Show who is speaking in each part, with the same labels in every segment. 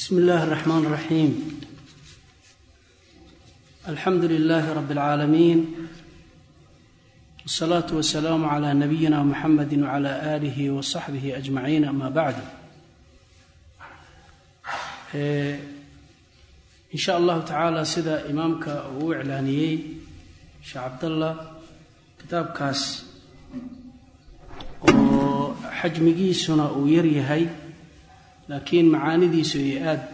Speaker 1: بسم الله الرحمن الرحيم الحمد لله رب العالمين والصلاة والسلام على نبينا محمد وعلى آله وصحبه أجمعين أما بعد إن شاء الله تعالى سida imaamka uu iclaaniyey sheekh cabdallah kitaabkaas oo xajmigiisuna uu yar yahay laakiin macaanidiisu ay aada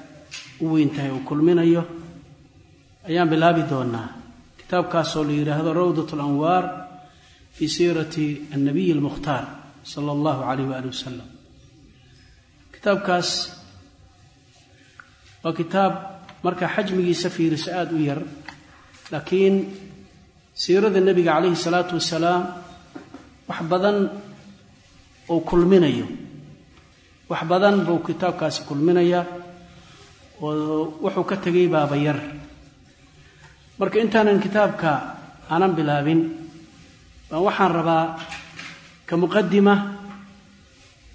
Speaker 1: u weyn tahay uu kulminayo ayaan bilaabi doonaa kitaabkaasoo la yidhaahdo rawdat alanwaar fii siirati annabiyi almukhtaar sala allahu calayh waali wasalam kitaabkaas waa kitaab markaa xajmigiisa fiiriso aada u yar laakiin siirada nebiga calayhi salaatu wasalaam wax badan uu kulminayo wax badan buu kitaabkaasi kulminayaa oo wuxuu ka tegay baaba yar. Marka intaanan kitaabka aanan bilaabin baan waxaan rabaa ka muqadima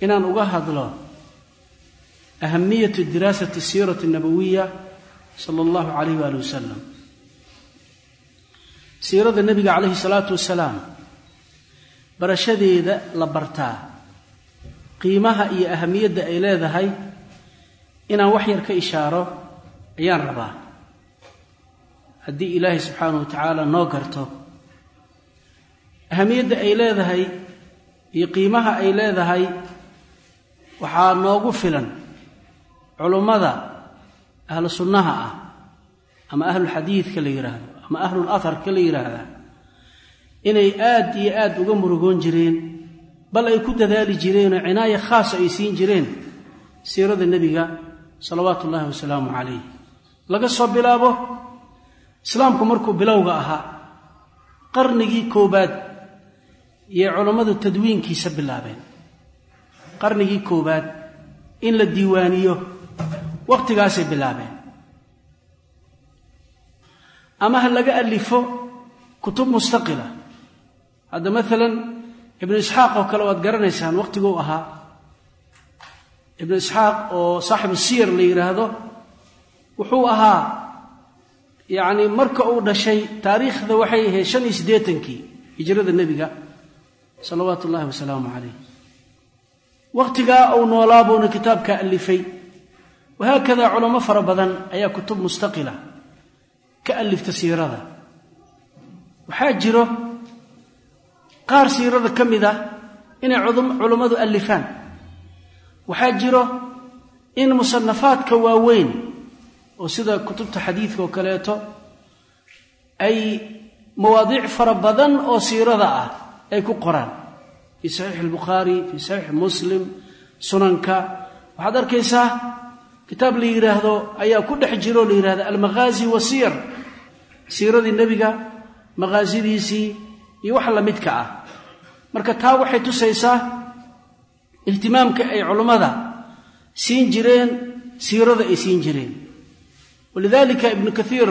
Speaker 1: inaan uga hadlo ahamiyatu diraasati siirati nabawiya sala allahu calayh waali wasalam siirada nebiga calayhi salaatu wasalaam barashadeeda la bartaa qiimaha iyo ahamiyadda ay leedahay inaan wax yar ka ishaaro ayaan rabaa. Haddii ilaahay subxaanahu wa tacaala noo garto ahamiyadda ay leedahay iyo qiimaha ay leedahay waxaa noogu filan culummada ahlu sunnaha ah ama ahlulxadiidka la yidhaahdo ama ahlul atharka la yidhaahdaa inay aad iyo aad uga murugoon jireen bal ay ku dadaali jireenoo cinaayo khaasa ay siin jireen siirada nebiga salawaatu ullaahi wasalaamu calayh. Laga soo bilaabo islaamku markuu bilowga ahaa qarnigii koowaad yay culammadu tadwiinkiisa bilaabeen. Qarnigii koowaad in la diiwaaniyo wakhtigaasay bilaabeen. Ama ha laga alifo kutub mustaqila. Hadda maalan ibnu isxaaq oo kale waad garanaysaan wakhtiguu ahaa. Ibnu isxaaq oo saaxibu siyar la yidhaahdo wuxuu ahaa yacni marka uu dhashay taariikhda waxay ahayd shan iyo siddeetankii hijrada nebiga salawaatu ullahi wasalaamu calayh wakhtigaa uu noolaa buuna kitaabka alifay wahaakada culamo fara badan ayaa kutub mustaqila ka alifta siirada. Waxaa jiro qaar siirada ka mid ah inay culummadu alifaan waxaa jiro in musanafaadka waaweyn oo sida kutubta xadiidka oo kaleeto ay mawaadiic fara badan oo siirada ah ay ku qoraan. Fii saxiixi albukhaari fii saxiixi muslim sunanka. Waxaad arkaysaa kitaab la yidhaahdo ayaa ku dhex jiro la yidhahdo almaghaazi wasiyar siiradii nebiga maqaasidiisii iyo wax la midka ah. Marka taa waxay tusaysaa ihtimaamka ay culummada siin jireen siirada ay siin jireen. Walidalika ibnu kathiir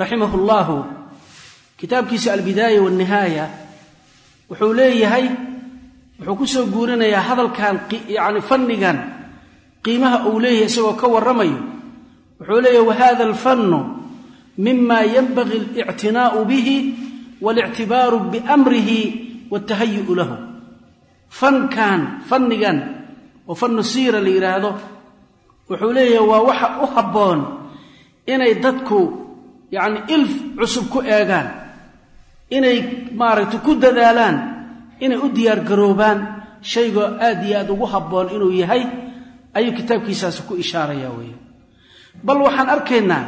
Speaker 1: raximahu llahu kitaabkiisa albidaaya walnihaaya wuxuu leeyahay wuxuu ku soo guurinayaa hadalkan yani fannigan qiimaha uu leeyahay isagoo ka warramayo. Wuxuu leeyahay wahada alfannu mima yanbagi alictinaa'u bihi walictibaaru biamrihi watahayi'u lahu fankan fannigan oo fannu siira la yidhaahdo wuxuu leeyahay waa waxa u habboon inay dadku yacni ilf cusub ku eegaan inay maaragtay ku dadaalaan inay u diyaargaroobaan shaygoo aad iyo aad ugu habboon inuu yahay ayuu kitaabkiisaasi ku ishaaraya weeye bal waxaan arkaynaa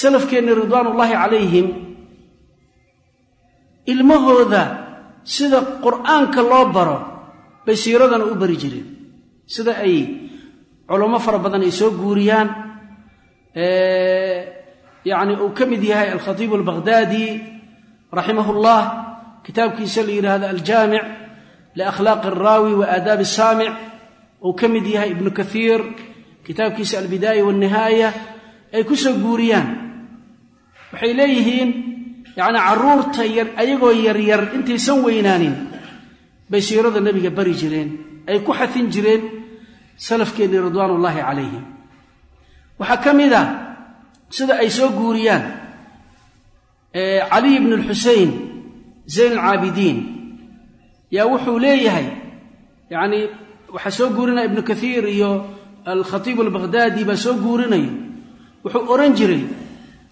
Speaker 1: salafkeenni ridwaanullaahi calayhim ilmahooda sida qur'aanka loo baro bay siiradana u bari jireen. Sida ay culamo fara badan ay soo guuriyaan yacni uu ka mid yahay alkhatiibu albaghdadi raximahullah kitaabkiisa la yidhaahdo aljaamic liakhlaaqi alraawi wa aadaabi asaamic uu ka mid yahay ibnu kathiir kitaabkiisa albidaaya walnihaaya ay ku soo guuriyaan. Waxay leeyihiin yacni carruurta ayagoo yaryar intaysan weynaanin bay siirada nebiga bari jireen ay ku xafin jireen salafkeennii ridwaanullaahi calayhim. Waxaa ka mid ah sida ay soo guuriyaan caliy bn اlxusein zayn alcaabidiin. Yaa wuxuu leeyahay yani waxaa soo guurinaya ibnu kaiir iyo alkhatiib albaghdadi baa soo guurinaya wuxuu odhan jiray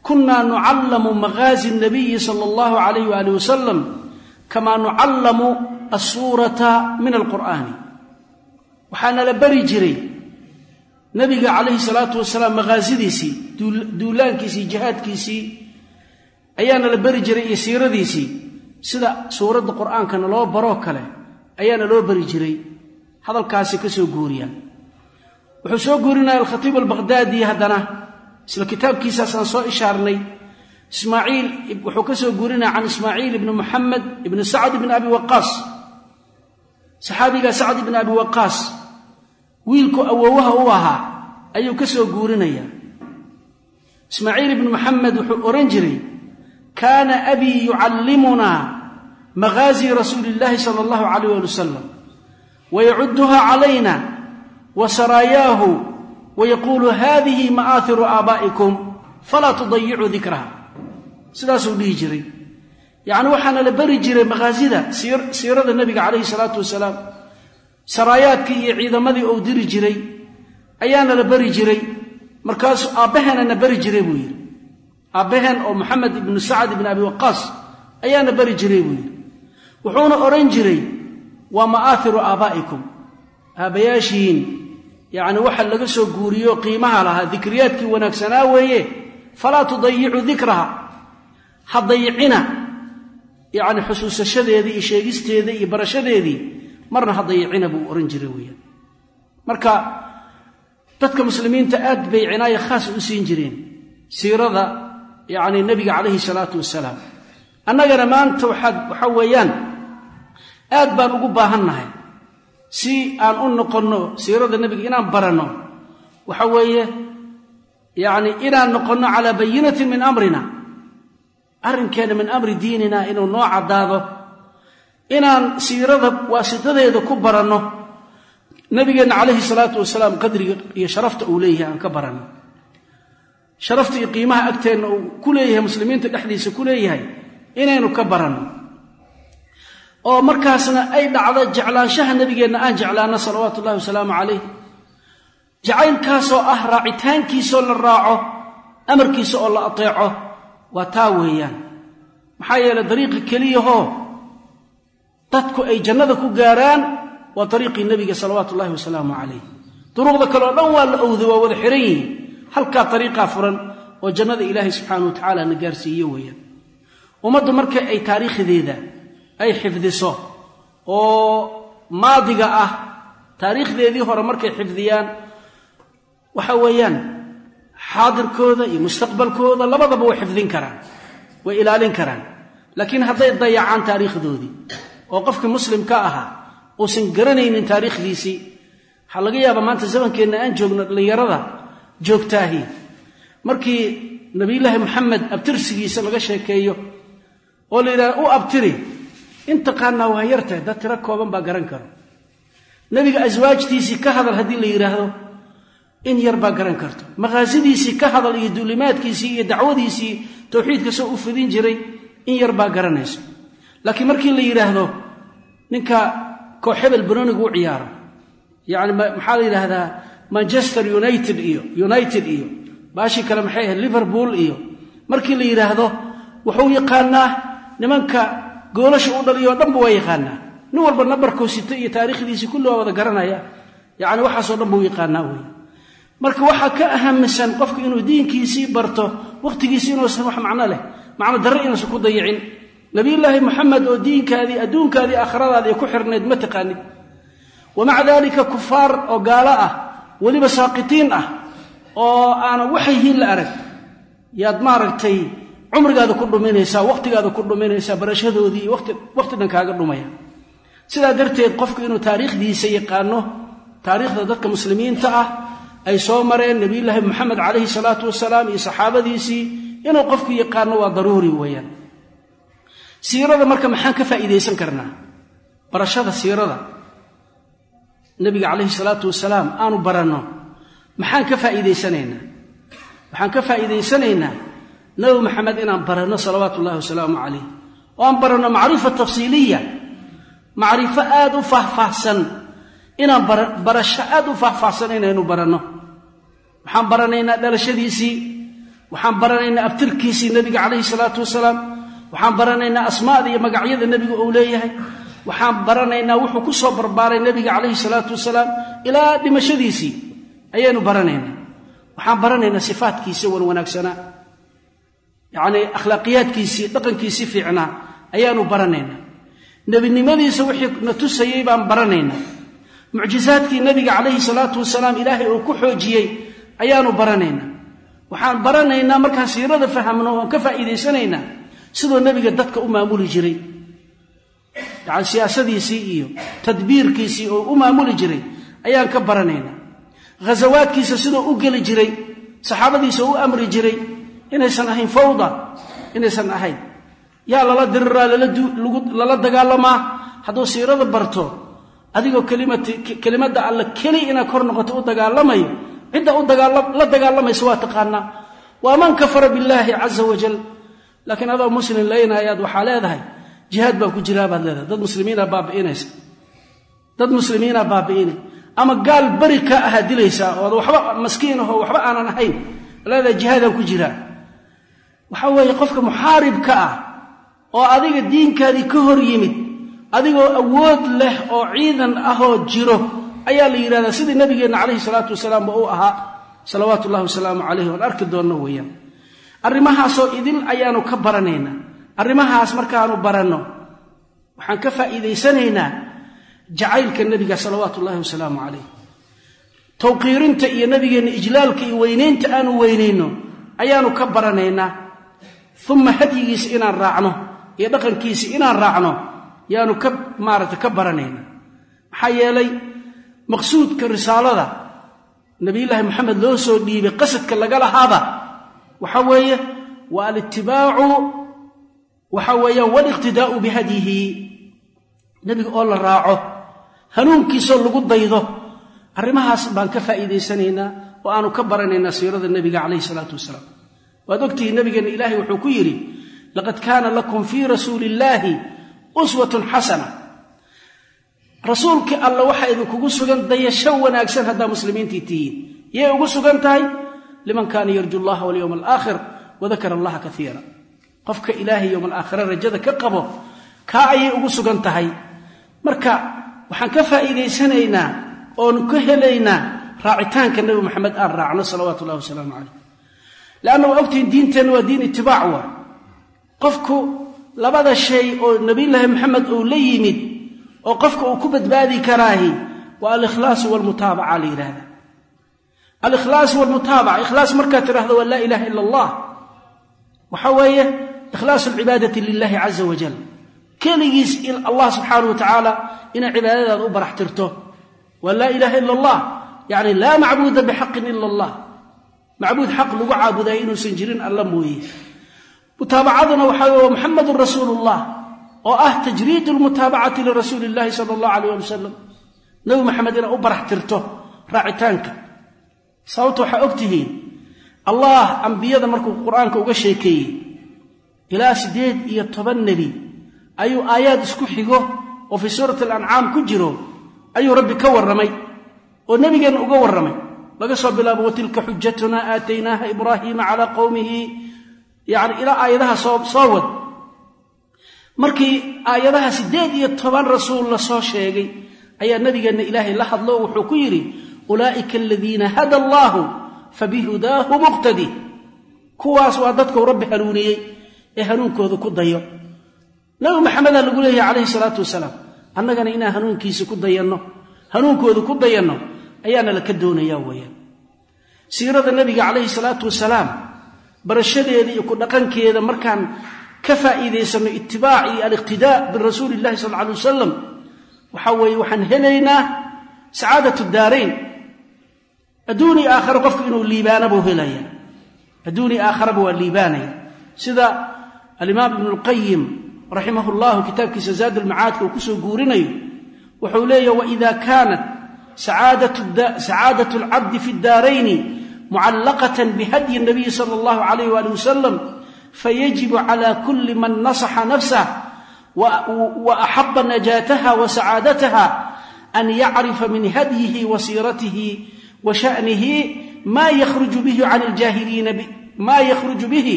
Speaker 1: kunnaa nucallamu maqaazi nabiyi sala allahu calayh waali wasalam kamaa nucallamu asuurata min alqur'aani. Waxaanala bari jiray nabiga calayhi salaatu wasalaam maqaasidiisii duulaankiisii jihaadkiisii ayaanala bari jiray iyo siiradiisii sida suuradda qur'aankana loo baroo kale ayaana loo bari jiray. Hadalkaasi ka soo guuriya wuxuu soo guurinaya alkhatiibu albaqhdaadi haddana isla kitaabkiisaasaan soo ishaarnay. Ismaaciil wuxuu ka soo guurinaya can ismaaciil ibni muxamed ibni sacd ibni abi waqaas. Saxaabigaa sacd ibni abi waqaas wiilku awowaha u ahaa ayuu ka soo guurinaya ismaaciil ibni muxamed wuxuu odhan jiray kaana abii yucallimunaa maghaazi rasuuli illahi sala allahu calayh ali wasalam wayacudduha calayna wa saraayaahu wayaquulu hadihi ma'aahiru aabaa'ikum falaa tudayicuu dikraha sidaasuu dhihi jiray yacni waxaana la bari jiray makhaasida siirada nebiga calayhi salaatu wasalaam saraayaadkii iyo ciidamadii ou diri jiray ayaana la bari jiray markaasuu aabbaheenna na bari jiray buu yidhi aabbaheen oo moxamed ibnu sacad ibni abi waqaas ayaana bari jiray buu yidhi wuxuuna odhan jiray waa ma'aahiru aabaa'ikum aabbayaashiin yacni waxa laga soo guuriyo qiimaha lahaa dikriyaadkii wanaagsanaa weeye falaa tudayicuu dikraha. Ha dayicina. Yacni xusuusashadeedii iyo sheegisteedii iyo barashadeedii marna ha dayicina buu odhan jiray weeyaan. Marka dadka muslimiinta aad bay cinaayo khaas u siin jireen. Siirada yacni nebiga calayhi salaatu wasalaam annagana maanta waxaad waxaa weeyaan aad baan ugu baahannahay si aan u noqonno siirada nebiga inaan baranno waxa weeye yacni inaan noqonno calaa bayinatin min amrina arrinkeena min amri diinina inuu noo caddaado inaan siirada waasitadeeda ku baranno nabigeenna calayhi salaatu wasalaam qadriga iyo sharafta uu leeyahay aan ka baranno sharafta iyo qiimaha agteenna uu ku leeyahay muslimiinta dhexdiisa ku leeyahay inaynu ka baranno oo markaasna ay dhacdo jeclaanshaha nabigeenna aan jeclaanno salawaatu ullahi wasalaamu calayh. Jacaylkaasoo ah raacitaankiisoo la raaco amarkiisa oo la ateeco waa taa weeyaan. Maxaa yeelay dariiqa keliyahoo dadku ay jannada ku gaaraan waa dariiqii nebiga salawaatu ullahi wasalaamu calayh. Duruuqda kale oo dhan waa la owday waa wada xihan yihiin. Halkaa dariiqaa furan oo jannada ilaahay subxaana wa tacaala na gaarsiiye weeyaan. Ummaddu marka ay taariikhdeeda ay xifdiso oo maadiga ah taariikhdeedii hore markay xifdiyaan waxa weeyaan xaadirkooda iyo mustaqbalkooda labadaba way xifdin karaan way ilaalin karaan. Laakiin hadday dayacaan taariikhdoodii oo qofkii muslimka ahaa uusan garanaynin taariikhdiisii waxaa laga yaabaa maanta zamankeenna aan joogno dhallinyarada joogtaahi. Markii nabiyullaahi moxamed abtirsigiisa laga sheekeeyo oo la yidhaha u abtiri intaqaanaa waa yartahay dad tiro kooban baa garan karo. Nebiga aswaajtiisii ka hadal haddii la yidhaahdo in yar baa garan karto. Makhaasidiisii ka hadal iyo duulimaadkiisii iyo dacwadiisii towxiidka soo u fidin jiray in yar baa garanayso. Laakiin markii la yidhaahdo ninka koox hebel banonigu u ciyaaro yacni maxaa la yidhaahdaa manchester united iyo united iyo baashii kale maxay ahayd liverpool iyo markii la yidhaahdo wuxuu yaqaanaa nimanka goolasha u dhaliyo dhanba waa yaqaanaa. Nin walba nabarkuu sito iyo taariikhdiisii kulli waa wada garanaya yacni waxaasoo dhan buu yaqaanaa wey marka waxaa ka ahamisan qofku inuu diinkiisii barto wakhtigiisi inuusan wax macno leh macno darre inuusan ku dayicin. Nabiyullaahi moxamed oo diinkaadii adduunkaadii aakhiradaadii ku xirnayd ma taqaanid. Wa maca daalika kufaar oo gaalo ah weliba saaqitiin ah oo aanan waxayhiin la arag. Yaad maaragtay cumrigaada ku dhuminaysaa wakhtigaada ku dhuminaysaa barashadoodii wakhti dhan kaaga dhumaya. Sidaa darteed qofku inuu taariikhdiisa yaqaano taariikhda dadka muslimiinta ah ay soo mareen nebiyullaahi moxamed calayhi salaatu wasalaam iyo saxaabadiisii inuu qofku yaqaano waa daruuri weeyaan. Siirada marka maxaan ka faa'iidaysan karnaa? Barashada siirada. Nebiga calayhi salaatu wasalaam aanu baranno maxaan ka faa'iidaysanaynaa? Waxaan ka faa'iidaysanaynaa nabi maxamed inaan baranno salawaatu ullahi wasalaamu calayh. Oo aan baranno macrifa tafsiiliya. Macrifo aada u faahfaahsan. Inaan barasho aada u faahfaahsan inaynu baranno. Waxaan baranaynaa dhalashadiisii. Waxaan baranaynaa abtirkiisii nebiga calayhi salaatu wasalaam. Waxaan baranaynaa asmaada iyo magacyada nebiga uu leeyahay. Waxaan baranaynaa wuxuu ku soo barbaaray nebiga calayhi salaatu wasalaam ilaa dhimashadiisii. Ayaynu baranaynaa. Waxaan baranaynaa sifaatkiisii wan wanaagsanaa yacnii akhlaaqiyaadkiisii dhaqankiisii fiicnaa ayaanu baranaynaa. Nebinimadiisa wixii na tusayey baan baranaynaa. Mucjizaadkii nebiga calayhi salaatu wasalaam ilaahay uu ku xoojiyey ayaanu baranaynaa. Waxaan baranaynaa markaan siirada fahamno oon ka faa'iidaysanaynaa sidoo nebiga dadka u maamuli jiray. Yani siyaasadiisii iyo tadbiirkiisii oo u maamuli jiray ayaan ka baranaynaa. Ghasawaadkiisa sidoo u geli jiray saxaabadiisa u amri jiray inaysan ahayn fawda. Inaysan ahayn. Yaa lala diriraa lala dagaalamaa hadduu siirada barto adigoo kelimadda alla keli inaad kor noqoto u dagaalamayo cidda la dagaalamaysa waa taqaanaa waa man kafara billaahi caza wajal laakiin adoo muslim laynayaad waxaa leedahay jihaad baa ku jiraa baad leedahay. Dad muslimiina baabi'inaysa dad muslimiina baabi'inay ama gaal beri ka ahaa dilaysaa oo waxba maskiin ahoo waxba aanan ahayn leedahay jihaadaan ku jiraa waxaa weeye qofka muxaaribka ah oo adiga diinkaadii ka hor yimid adigoo awood leh oo ciidan ahoo jiro ayaa la yidhahdaa sidii nabigeenna calayhi salaatu wasalaamba uu ahaa. Salawaatu ullahi wasalaamu calayhi. Oon arki doonno weeyaan. Arrimahaasoo idil ayaanu ka baranaynaa. Arrimahaas markaanu baranno waxaan ka faa'iidaysanaynaa jacaylka nebiga salawaatu ullahi wasalaamu calayh. Tawqiirinta iyo nebigeenna ijlaalka iyo weynaynta aanu weynayno ayaanu ka baranaynaa uma hadyigiisa inaan raacno iyo dhaqankiisa inaan raacno yaanu ka maaragta ka baranayna maxaa yeelay maqsuudka risaalada nabiyullaahi moxamed loo soo dhiibay qasadka laga lahaaba waxa weeye waa alitibaacu waxa weeyaan waliqtidaa'u bihadyihi nebiga oo la raaco hanuunkiisoo lagu daydo arrimahaas baan ka faa'iidaysanaynaa oo aanu ka baranaynaa siirada nebiga calayhi salaatu wasalaam waad ogtihiin nabigeenna ilaahay wuxuu ku yidhi laqad kaana lakum fii rasuuli illaahi uswatun xasana. Rasuulkii alla waxaa idinkugu sugan dayasho wanaagsan haddaa muslimiintii tihiin. Yay ugu sugan tahay liman kaana yarju llaha walyowma alaakhir wadakara allaha kaiira qofka ilaahay yowma alaakhira rajada ka qabo kaa ayay ugu sugan tahay. Marka waxaan ka faa'iidaysanaynaa oon ka helaynaa raacitaanka nebi moxamed aan raacno salawaatu ullahi wasalaamu calayh leanna waa ogtihiin diinteenna waa diin itibaac waa qofku labada shay oo nabiyullaahi moxamed uu la yimid oo qofka uu ku badbaadi karaahi waa alikhlaasu walmutaabaca la yidhahda alikhlaas walmutaabaca ikhlaas markaad tidhahdo waa laa ilaha ila allah waxa weeye ikhlaasu alcibaadati lilahi caza wajal keligiis allah subxaanah wa tacaala inay cibaadadaada u barax tirto waa laa ilaha ila allah yacni laa macbuuda bixaqin ila allah macbuud xaq lagu caabudayo inuusan jirin alla mooye. Mutaabacaduna waxaa wey waa muxamedun rasuulu llah oo ah tajriid lmutaabacati lirasuuli illahi sala allahu alayh ali wasalam nebi maxamed inay u barax tirto raacitaanka. Sababta waxaa og tihiin allah ambiyada markuu qur'aanka uga sheekeeyey ilaa siddeed iyo toban nebi ayuu aayaad isku xigo oo fii suurati alancaam ku jiro ayuu rabbi ka warramay oo nebigeenna uga warramay laga soo bilaabo watilka xujatuna aataynaaha ibraahiima calaa qowmihi yani ilaa aayadaha soo wad. Markii aayadaha siddeed iyo toban rasuul la soo sheegay ayaa nebigeenna ilaahay la hadlo wuxuu ku yidhi ulaa'ika aladiina hada allaahu fabihudaahu muqtadi. Kuwaas waa dadkuu rabbi hanuuniyey ee hanuunkooda ku dayo. Nabi maxamedaa lagu leeyahay calayhi salaatu wasalaam annagana inaan hanuunkiisa ku dayanno hanuunkooda ku dayanno ayaana laka doonayaa weeyaan. Siirada nebiga calayhi salaatu wasalaam barashadeeda iyo ku dhaqankeeda markaan ka faa'iidaysanno itibaac iyo aliqtidaa birasuuli illahi sal alla alay wasalam waxaa weeye waxaan helaynaa sacaadat daarayn. Adduuni aakhare qofku inuu liibaana buu helaya adduuni aakhareba waa liibaanaya. Sida alimaam ibnu lqayim raximah llahu kitaabkiisa zaad ulmacaadka uu ku soo guurinayo wuxuu leeyahy waida kaanat sacaadat alcabdi fi daarayni mucallaqatan bihadyi nabiyi sala allahu calayh waali wasalam fayajibu cala kuli man nasaxa nafsah wa axaba najaataha wa sacaadataha an yacrifa min hadyihi wa siiratihi wa sha'nihi ma yakhruju bihi can yakhruju bihi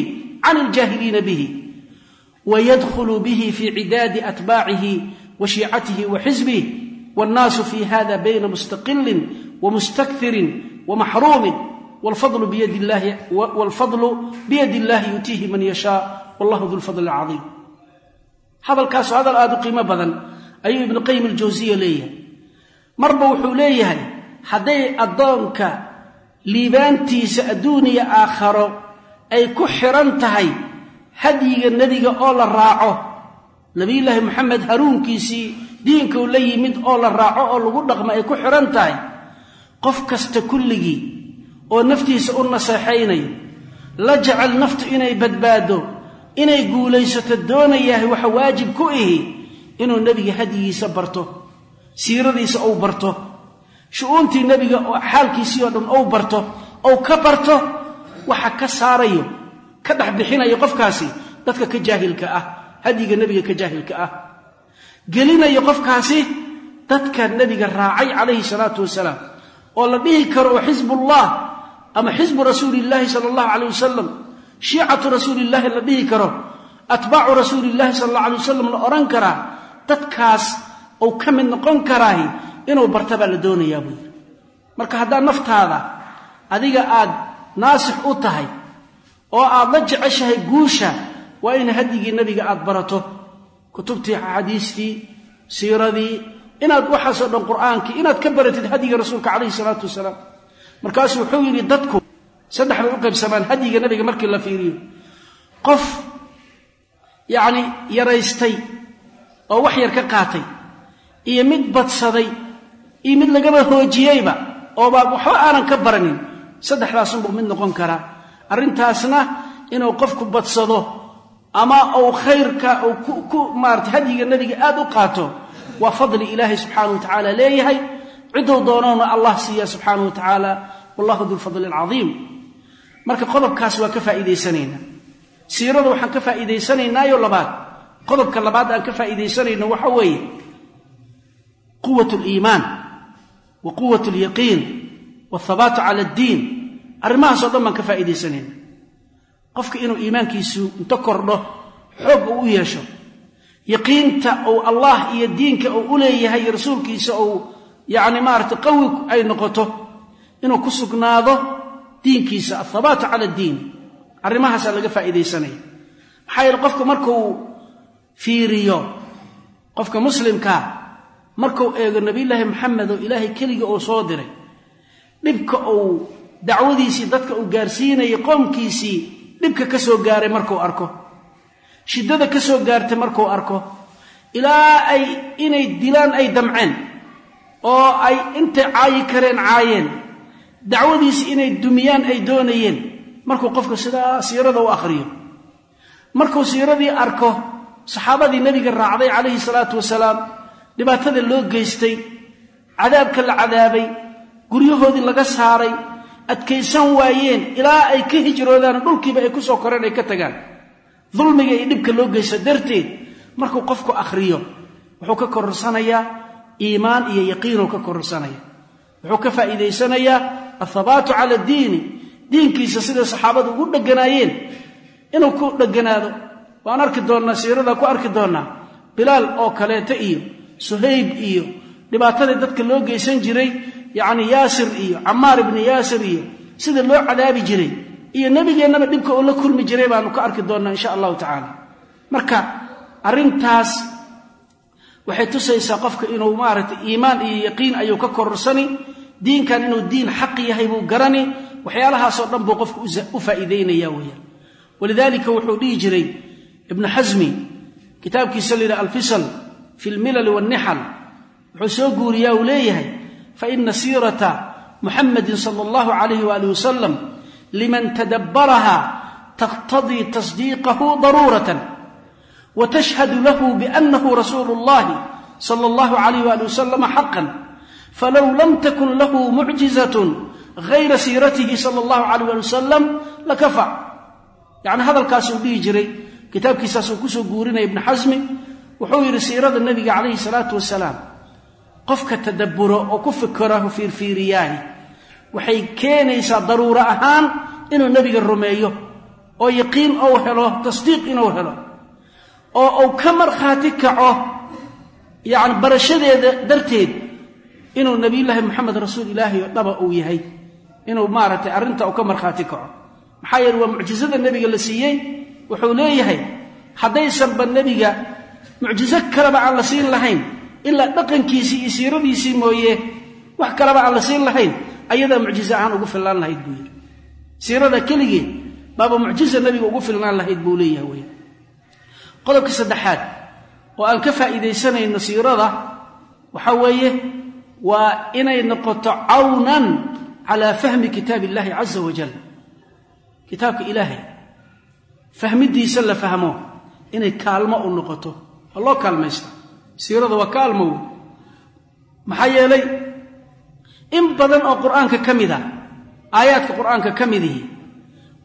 Speaker 1: wayadkhulu bihi fi cidaadi atbaacihi wa shiicatihi wa xisbih wاnnaasu fi hada bayna mustaqilin wamustakhirin wamaxruumin wاlfadlu biyadi illahi yutiihi man yashaa wallahu du lfadl alcaiim hadalkaasu hadal aada u qiimo badan ayuu ibnu qayim aljawsiya leeyahay marba wuxuu leeyahay hadday addoonka liibaantiisa adduuniya aakharo ay ku xiran tahay hadyiga nebiga oo la raaco nabiyullaahi moxamed haruunkiisii diinkuu la yimid oo la raaco oo lagu dhaqmo ay ku xiran tahay qof kasta kulligii oo naftiisa u naseexaynayo la jecel naftu inay badbaado inay guulaysato doonayahay waxa waajib ku ihi inuu nebiga hadyigiisa barto siiradiisa ou barto shu-uuntii nebiga xaalkiisii oo dhan ou barto ou ka barto waxa ka saarayo ka dhex bixinayo qofkaasi dadka ka jaahilka ah hadyiga nebiga ka jaahilka ah gelinayo qofkaasi dadka nebiga raacay calayhi salaatu wasalaam oo la dhihi karo oo xisbullah ama xisbu rasuulillaahi sala allahu calayh wasalam shiicatu rasuulillaahi la dhihi karo atbaacu rasuulillahi sala allah alay wasalam la odhan karaa dadkaas ou ka mid noqon karaahi inuu barta baa la doonayaa buu yidhi. Marka haddaa naftaada adiga aad naasix u tahay oo aad la jeceshahay guusha waa in hadyigii nebiga aad barato kutubtii xadiistii siiradii inaad waxaasoo dhan qur'aankii inaad ka baratid hadyiga rasuulka calayhi salaatu wasalaam. Markaasuu wuxuu yidhi dadku saddex bay u qaybsamaan hadyiga nebiga markii la fiiriyo. Qof yacni yaraystay oo wax yar ka qaatay iyo mid badsaday iyo mid lagaba hoojiyeyba ooba waxba aanan ka baranin saddexdaasunbuu mid noqon karaa. Arrintaasna inuu qofku badsado ama uu khayrka maarata hadyiga nebiga aad u qaato waa fadli ilaahay subxaanah wa tacaala leeyahay. Cidduu doonoona allah siiya subxaanah wa tacaala wallahu dulfadli alcadiim marka qodobkaas waa ka faa'iidaysanaynaa siirada waxaan ka faa'iidaysanaynaayo labaad. Qodobka labaad aan ka faa'iidaysanayno waxa weeye quwat liimaan wa quwat lyaqiin wthabaatu cala addiin arrimahaasoo dhan baan ka faa'iidaysanayna qofka inuu iimaankiisu inta kordho xoog uu u yeesho yaqiinta uu allah iyo diinka uu u leeyahay rasuulkiisa uu yacni maarata qawi ay noqoto inuu ku sugnaado diinkiisa athabaatu cala addiin arrimahaasaa laga faa'iidaysanaya maxaa yeele qofka markuu fiiriyo qofka muslimkaa markuu eego nebiyullaahi maxamed oo ilaahay keliga uu soo diray dhibka uu dacwadiisii dadka uu gaarsiinayay qoomkiisii dhibka ka soo gaaray markuu arko. Shiddada ka soo gaartay markuu arko. Ilaa ay inay dilaan ay damceen. Oo ay intay caayi kareen caayeen. Dacwadiisii inay dumiyaan ay doonayeen. Markuu qofka sidaa siirada u akhriyo. Markuu siiradii arko saxaabadii nebiga raacday calayhi salaatu wasalaam dhibaatada loo geystay cadaabka la cadaabay guryahoodii laga saaray adkaysan waayeen ilaa ay ka hijroodaan dhulkiiba ay ku soo koreen ay ka tagaan. Dulmiga iyo dhibka loo geysta darteed markuu qofku akhriyo wuxuu ka kororsanayaa iimaan iyo yaqiinuu ka kororsanaya. Wuxuu ka faa'iidaysanayaa athabaatu cala addiini diinkiisa siday saxaabadu ugu dheganaayeen. Inuu ku dheganaado waan arki doonnaa siiradaa ku arki doonnaa bilaal oo kaleeto iyo suhayb iyo dhibaatadii dadka loo geysan jiray yacni yaasir iyo camaar ibni yaasir iyo sida loo cadaabi jiray iyo nebigeennaba dhibka uu la kulmi jiray baanu ka arki doonnaa insha allahu tacaala. Marka arrintaas waxay tusaysaa qofka inuu maaragtay iimaan iyo yaqiin ayuu ka kororsani diinkan inuu diin xaq yahay buu garani waxyaalahaasoo dhan buu qofka u faa'iidaynaya weeyaan. Walidaalika wuxuu dhihi jiray ibnu xasmi kitaabkiisa layidhaha alfisal fi lmilal wannixal wuxuu soo guuriyaa uu leeyahay faina siirata muxamadi sala allahu calayh waali wasalam liman tadabbaraha taqtadii tasdiiqahu daruuratan wa tashhadu lahu biannahu rasuulu اllahi sala allahu calayh waali wasalama xaqan falow lam takun lahu mucjizatun hayra siiratihi sala allahu calayh ali wasalam lakafac yacni hadalkaasuu dhihi jiray kitaabkiisaasuu ku soo guurinaya ibnu xasmi wuxuu yidhi siirada nebiga calayhi salaatu wasalaam qofka tadabburo oo ku fikiraho fiirfiiriyaahi waxay keenaysaa daruuro ahaan inuu nebiga rumeeyo oo yaqiin ou helo tasdiiq inuu helo oo uu ka markhaati kaco yacni barashadeeda darteed inuu nebiyullaahi moxamed rasuul ilaahi oo dhaba uu yahay inuu maaragtay arrinta uu ka markhaati kaco. Maxaa yeele waa mucjizada nebiga la siiyey wuxuu leeyahay haddaysanba nebiga mucjizo kaleba aan la siin lahayn ilaa dhaqankiisii iyo siiradiisii mooye wax kaleba aan la siin lahayn ayadaa mucjizo ahaan ugu fillaan lahayd buu yidhi. Siirada keligeed baaba mucjiza nebiga ugu filnaan lahayd buu leeyahay wey qodobka saddexaad oo aan ka faa'iidaysanayno siirada waxaa weeye waa inay noqoto cawnan calaa fahmi kitaab illaahi caza wajal kitaabka ilaahay fahmidiisa la fahmo inay kaalmo u noqoto waa loo kaalmaysta siirada waa kaalmo wey maxaa yeelay in badan oo qur'aanka ka mid a aayaadka qur'aanka ka midihi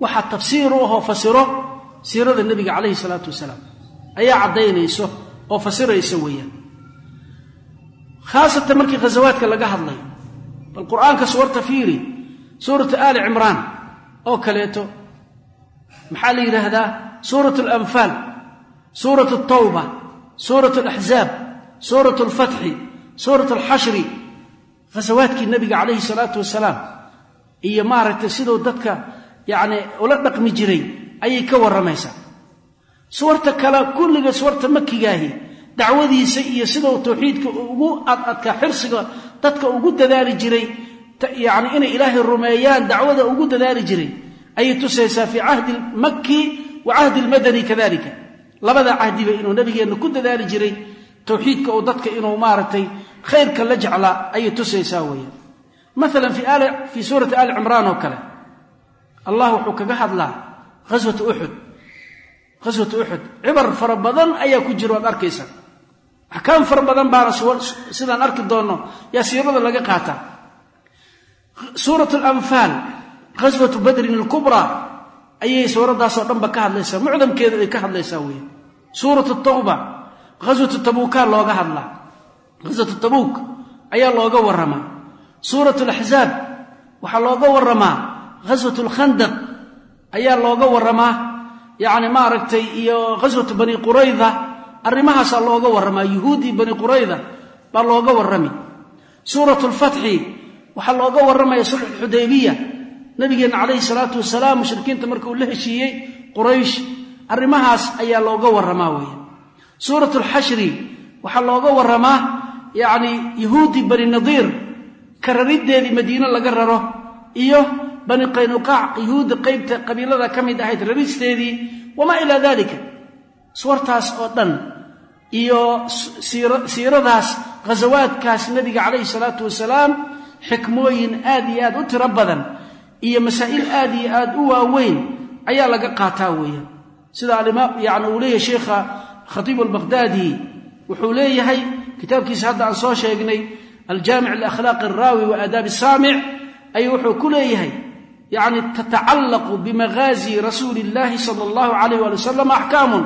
Speaker 1: waxaa tafsiir u ahoo fasiro siirada nebiga calayhi salaatu wasalaam. Ayaa caddaynayso oo fasiraysa weeyaan. Khaasatan markii khasawaadka laga hadlayo bal qur'aanka suwarta fiiri suuratu aali cimraan oo kaleeto maxaa la yidhaahdaa? Suuratu alanfaal suuratu altawba suuratu alaxzaab suuratu alfatxi suuratu alxashri khasawaadkii nebiga calayhi salaatu wasalaam. Iyo maaragtay siduu dadka yacni ula dhaqmi jiray ayay ka warramaysaa. Suwarta kale kulliga suwarta makigaahi dacwadiisa iyo siduu tawxiidka ugu adadka xirsiga dadka ugu dadaali jiray yacni inay ilaahay rumeeyaan dacwada ugu dadaali jiray ayay tusaysaa fii cahdi lmakki wa cahdi lmadani kadalika labada cahdiba inuu nabigeenna ku dadaali jiray tawxiidka uu dadka inuu maaragtay khayrka la jeclaa ayay tusaysaa weeyaan. Maalan fii suurati aali cimraan oo kale allah wuxuu kaga hadlaa ghaswata uxud ghaswata uxud cibar fara badan ayaa ku jira waad arkaysa axkaam fara badan baana sidaan arki doonno yaa siirada laga qaataa suurat alanfaal ghaswatu badrin alkubraa ayay suuraddaasoo dhanba ka hadlaysaa. Mucdamkeeda ay ka hadlaysaa weeye. Suuratu tawba ghaswatu tabuukaa looga hadlaa. Ghaswatu tabuuk ayaa looga warramaa. Suurat alaxzaab waxaa looga warramaa. Ghaswat alkhandaq ayaa looga warramaa. Yacni maaragtay iyo ghaswatu bani qurayda arrimahaasaa looga warramaa. Yuhuuddii bani qurayda baa looga warrami. Suuratu alfatxi waxaa looga warramaya sulx xudaybiya nabigeenna calayhi salaatu wasalaam mushrikiinta markuu la heshiiyey quraysh arrimahaas ayaa looga warramaa weeye. Suuratu alxashri waxaa looga warramaa yacni yuhuuddii bani nadiir ka rariddeedii madiine laga raro iyo bani qaynuqaac yuhuudda qaybta qabiilada ka mid ahayd raristeedii wamaa ilaa dalika suwartaas oo dhan iyo siiradaas ghasawaadkaas nebiga calayhi salaatu wasalaam xikmooyin aad iyo aad u tiro badan iyo masaa'il aad iyo aad u waaweyn ayaa laga qaataa weeyaan. Sida yani uu leeyahay sheikha khatiibu albaqhdaadi wuxuu leeyahay kitaabkiisa hadda aan soo sheegnay aljaamic liakhlaaqi alraawi wa aadaabi saamic ayuu wuxuu ku leeyahay yacni tatacallaqu bimagaazi rasuuli illahi sala allahu calayh waali wasalam axkaamun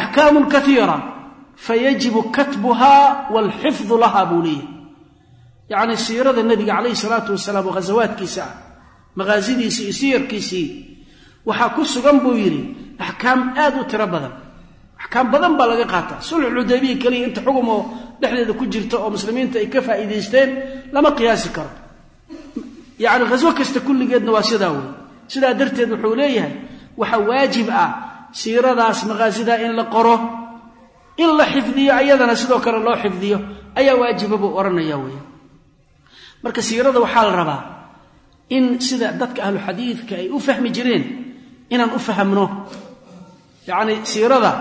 Speaker 1: axkaamun kaiira fayajibu katbuha waalxifdu laha buu leeyahay yacni siirada nebiga calayhi salaatu wasalaam oo ghasawaadkiisa ah maqaasidiisii iyo siyarkiisii waxaa ku sugan buu yidhi axkaam aad u tiro badan. Axkaam badan baa laga qaataa. Sulx xudaybiya keliya inta xugum oo dhexdeeda ku jirta oo muslimiinta ay ka faa'iidaysteen lama qiyaasi karo. Yacni ghaswo kasta kulligeedna waa sidaa wey sidaa darteed wuxuu leeyahay waxaa waajib ah siiradaas maqaasidaa in la qoro in la xifdiyo ayadana sidoo kale loo xifdiyo. Ayaa waajiba buu odhanaya weya marka siirada waxaa la rabaa in sida dadka ahlu xadiidka ay u fahmi jireen inaan u fahamno. Yacni siirada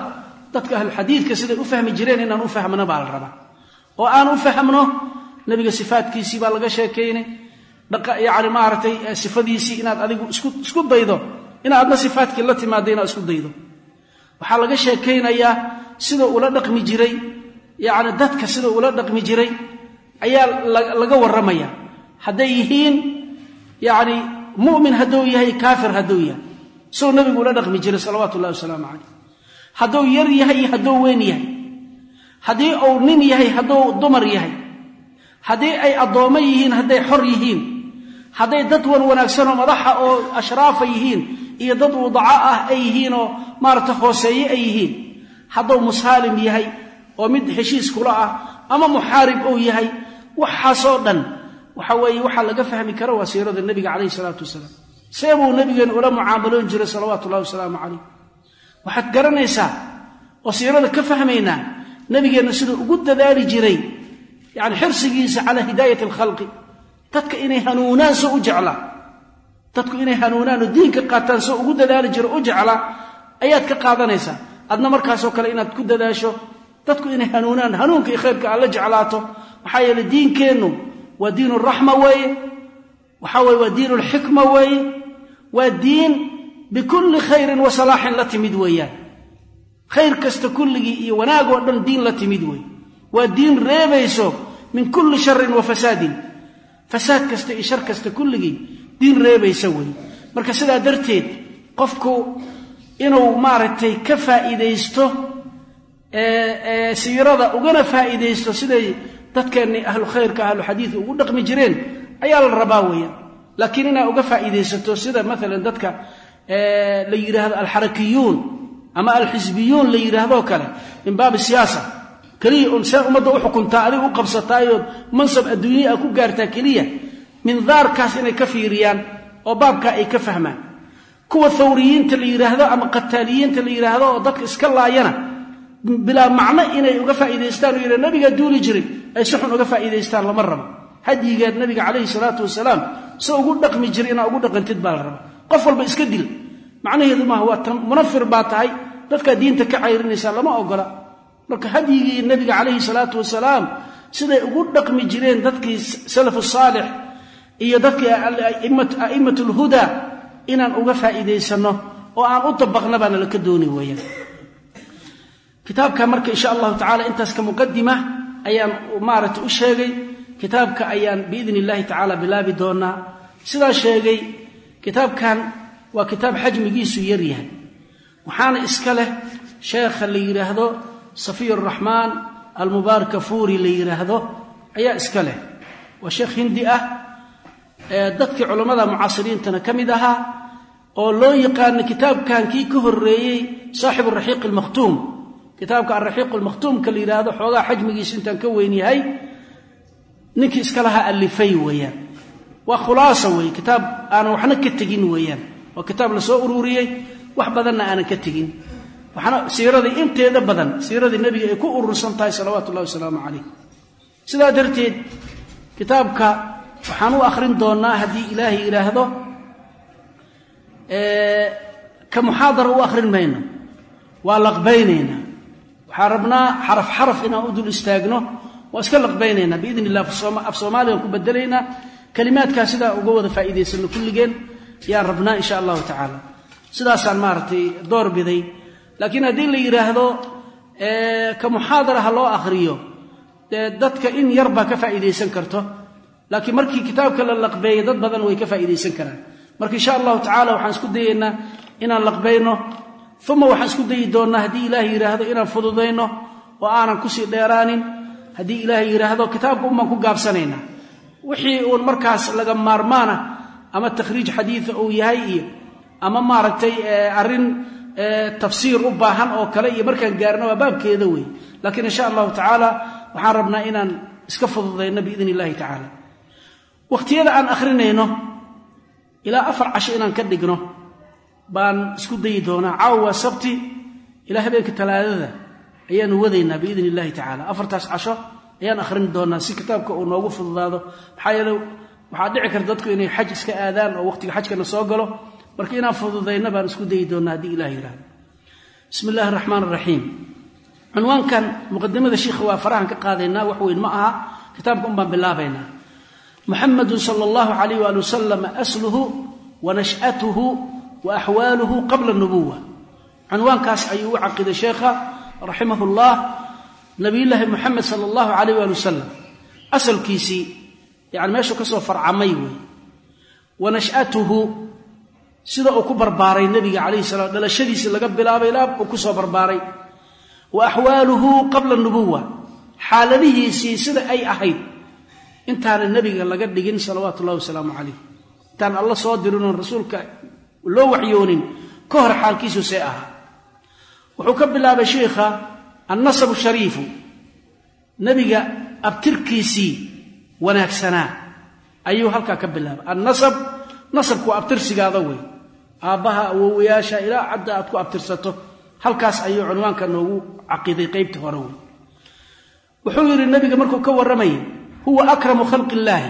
Speaker 1: dadka ahlu xadiidka siday u fahmi jireen inaan u fahmno baa la rabaa. Oo aan u fahmno nebiga sifaadkiisii baa laga sheekaynay yani maaragtay sifadiisii inaad adigu isku daydo inaadna sifaadkii la timaado inaad isku daydo. Waxaa laga sheekaynayaa siduu ula dhaqmi jiray yacni dadka siduu ula dhaqmi jiray ayaa laga warramaya. Hadday yihiin yacni mu'min hadduu yahay kaafir hadduu yahay. Suu nabigu ula dhaqmi jiray salawaatu ullahi wasalaamu calayh. Hadduu yar yahay iyo hadduu weyn yahay. Haddii uu nin yahay hadduu dumar yahay. Haddii ay addoommo yihiin hadday xor yihiin. Hadday dad wan wanaagsanoo madaxa oo ashraafa yihiin iyo dad wadaco ah ay yihiin oo maarata hooseeye ay yihiin. Hadduu musaalim yahay oo mid heshiis kula ah ama muxaarib uu yahay waxaasoo dhan waxa weeye waxaa laga fahmi kara waa siirada nebiga calayhi salaatu wasalaam. See buu nebigeenu ula mucaamaloon jiray salawaatu ullahi wasalaamu calayh. Waxaad garanaysaa oo siirada ka fahmaynaa nebigeenna siduu ugu dadaali jiray yani xirsigiisa calaa hidaayati alkhalqi. Dadka inay hanuunaan soo u jeclaa. Dadku inay hanuunaan oo diinka qaataan soo ugu dadaali jiro u jeclaa ayaad ka qaadanaysaa. Adna markaasoo kale inaad ku dadaasho dadku inay hanuunaan hanuunka iyo khayrka aad la jeclaato maxaa yeele diinkeennu waa diin raxma weeye waxaa weye waa diin lxikma weeye waa diin bikulli khayrin wa salaaxin la timid weeyaan. Khayr kasta kulligii iyo wanaag oo dhan diin la timid weeye. Waa diin reebayso min kulli sharin wa fasaadin. Fasaad kasta iyo shar kasta kulligii diin reebaysa weeye. Marka sidaa darteed qofku inuu maaragtay ka faa'iidaysto siirada ugana faa'iidaysto siday dadkeennii ahlu khayrka ahlu xadiidka ugu dhaqmi jireen ayaa la rabaa weeyaan. Laakiin inaa uga faa'iidaysato sida maalan dadka la yidhaahdo alxarakiyuun ama alxisbiyuun la yidhaahdoo kale min baabi siyaasa. Keliya un see ummadda u xukuntaa adiga u qabsataayood mansab adduunya a ku gaartaa keliya mindaarkaas inay ka fiiriyaan oo baabkaa ay ka fahmaan. Kuwa thawriyiinta la yidhaahdo ama qataaliyiinta la yidhaahdo oo dadka iska laayana bilaa macno inay uga faa'iidaystaan oo yidha nabigaa duuli jiray. Ay si xun uga faa'iidaystaan lama rabo. Hadyigeed nabiga calayhi salaatu wasalaam se ugu dhaqmi jiray inaa ugu dhaqantid baa la rabaa. Qof walba iska dil. Macnaheedu maaha waa munafir baa tahay. Dadkaa diinta ka cayrinaysaa lama ogola. Marka hadyigii nabiga calayhi salaatu wasalaam siday ugu dhaqmi jireen dadkii salafu saalix iyo dadkii a'immat lhudaa inaan uga faa'iidaysanno oo aan u dabaqna baana laka dooni weeyaan kitaabka marka insha allahu tacala intaas ka muqadima ayaan maaragtay u sheegay. Kitaabka ayaan biidni illahi tacaala bilaabi doonaa sidaa sheegay kitaabkan waa kitaab xajmigiisu yar yahay. Waxaana iska leh sheekha la yidhaahdo safiy araxmaan almubaaraka fuuri la yidhaahdo ayaa iska leh. Waa sheekh hindi ah dadkii culammada mucaasiriintana ka mid ahaa oo loo yaqaano kitaabkan kii ka horeeyey saaxibu raxiiq almakhtuum kitaabka alraxiiq almakhtuumka la yidhaahdo xoogaa xajmigiisu intaan ka weyn yahay ninkii iska lahaa alifay weeyaan. Waa khulaasa weeye kitaab aanan waxna ka tegin weeyaan. Waa kitaab la soo ururiyey wax badanna aanan ka tegin. Siiradii inteeda badan siiradii nebiga ay ku urursan tahay salawaatu wasalaamu calayh. Sidaa darteed kitaabka waxaan u akhrin doonnaa haddii ilaahay yidhaahdo ka muxaadara u akhrin mayno waa laqbaynaynaa waxaan rabnaa xaraf xaraf inaan u dul istaagno waa iska laqbaynaynaa biidn illah af soomaaliyan ku bedelaynaa kalimaadkaa sidaa uga wada faa'iidaysano kulligeen ayaan rabnaa insha allahu tacaala. Sidaasaan maaragtay door biday. Laakiin haddii la yidhaahdo ka muxaadara ha loo akhriyo dadka in yar baa ka faa'iidaysan karto. Laakiin markii kitaabka la laqbeeyo dad badan way ka faa'iidaysan karaan. Marka insha allahu tacala waxaan isku dayaynaa inaan laqbayno uma waxaan isku dayi doonnaa haddii ilaahay yidhaahdo inaan fududayno oo aanan ku sii dheeraanin haddii ilaahay yidhaahdo kitaabka unbaan ku gaabsanaynaa. Wixii uun markaas laga maarmaana ama takhriij xadiida uu yahay iyo ama maaragtay arrin tafsiir u baahan oo kale iyo markaan gaarno waa baabkeeda wey laakiin insha allahu tacaala waxaan rabnaa inaan iska fududayno biidn illahi tacaala. Wakhtiyada aan akhrinayno ilaa afar casho inaan ka dhigno baan isku dayi doonaa. Caawa sabti. Ilaa habeenka talaadada. Ayaanu wadaynaa biidn illahi tacaala. Afartaas casho ayaan akhrin doonaa si kitaabka uu noogu fududaado. Maxaa yeele waxaa dhici karta dadku inay xaj iska aadaan oo waqtiga xajkana soo galo. Marka inaan fududayno baan isku dayi doonaa haddii ilah yidhahdo bismi illahi araxmaan araxiim cunwaankan muqadimada shiikha waa farahan ka qaadaynaa wax weyn ma aha. Kitaabka un baan bilaabaynaa. Muxamadu sala allahu calayh waali wasalam asluhu wa nash'atuhu wa axwaaluhu qabla nubuwa cunwaankaas ayuu u caqiday sheekha raximah llah nabiyullaahi muxamed sala allahu calayh waali wasalam asalkiisii yani meeshuu ka soo farcamay wey wa nash'atuhu sida uu ku barbaaray nebiga calayhi salaam dhalashadiisii laga bilaabay ilaa uu ku soo barbaaray. Wa axwaaluhu qabla nubuwa xaaladihiisii sida ay ahayd. Intaana nebiga laga dhigin salawaatu ullahi wasalaamu calayh intaan alla soo dirinoon rasuulka loo waxyoonin ka hor xaalkiisu see ahaa wuxuu ka bilaabay sheikha annasabu shariifu nebiga abtirkiisii wanaagsanaa. Ayuu halkaa ka bilaabay. Annasab nasabku abtirsigaada wey. Aabbaha awowayaasha ilaa cadda aad ku abtirsato halkaas ayuu cunwaanka noogu caqiiday qaybta hore wey. Wuxuu yidhi nebiga markuu ka warramayay huwa akramu khalqi illaahi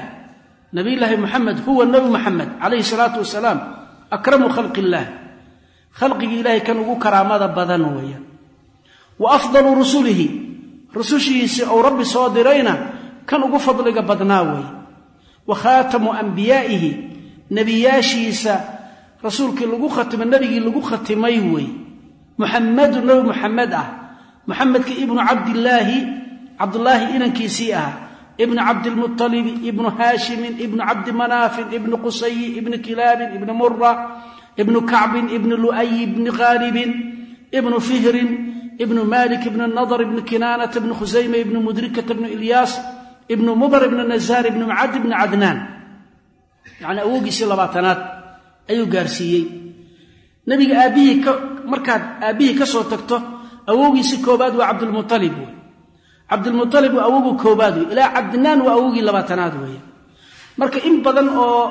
Speaker 1: nabiyullaahi moxamed huwa nebi moxamed calayhi salaatu wasalaam akramu khalqi illaahi khalqigii ilaahay kan ugu karaamada badan weeyaan wa afdalu rusulihi rusushiisii ou rabbi soo dirayna kan ugu fadliga badnaa weeye wa khaatamu ambiyaa'ihi nebiyaashiisa rasuulkii lagu khatimay nebigii lagu khatimay weeye muxamadu nebi muxamed ah muxamedkii ibnu cabdillaahi cabdullaahi inankiisii ah ibnu cabdilmualibi ibnu haashimin ibnu cabdi manaafin ibnu qusayi ibnu kilaabin ibnu mura ibnu kacbin ibnu lu'ayi ibni khaalibin ibnu fihrin ibnu malik ibnu nadr ibnu kinaanata ibnu khusayma ibnu mudrikata ibnu ilyaas ibnu mudar ibnu nazaar ibnu macad ibnu cadnaan yacni awowgiisii labaatanaad ayuu gaarsiiyey. Nebiga aabbihii ka markaad aabbihii ka soo tagto awowgiisi koobaad waa cabdulmualib wey cabdulmualib waa awowgu koobaad wey ilaa cadnaan waa awowgii labaatanaad weeye. Marka in badan oo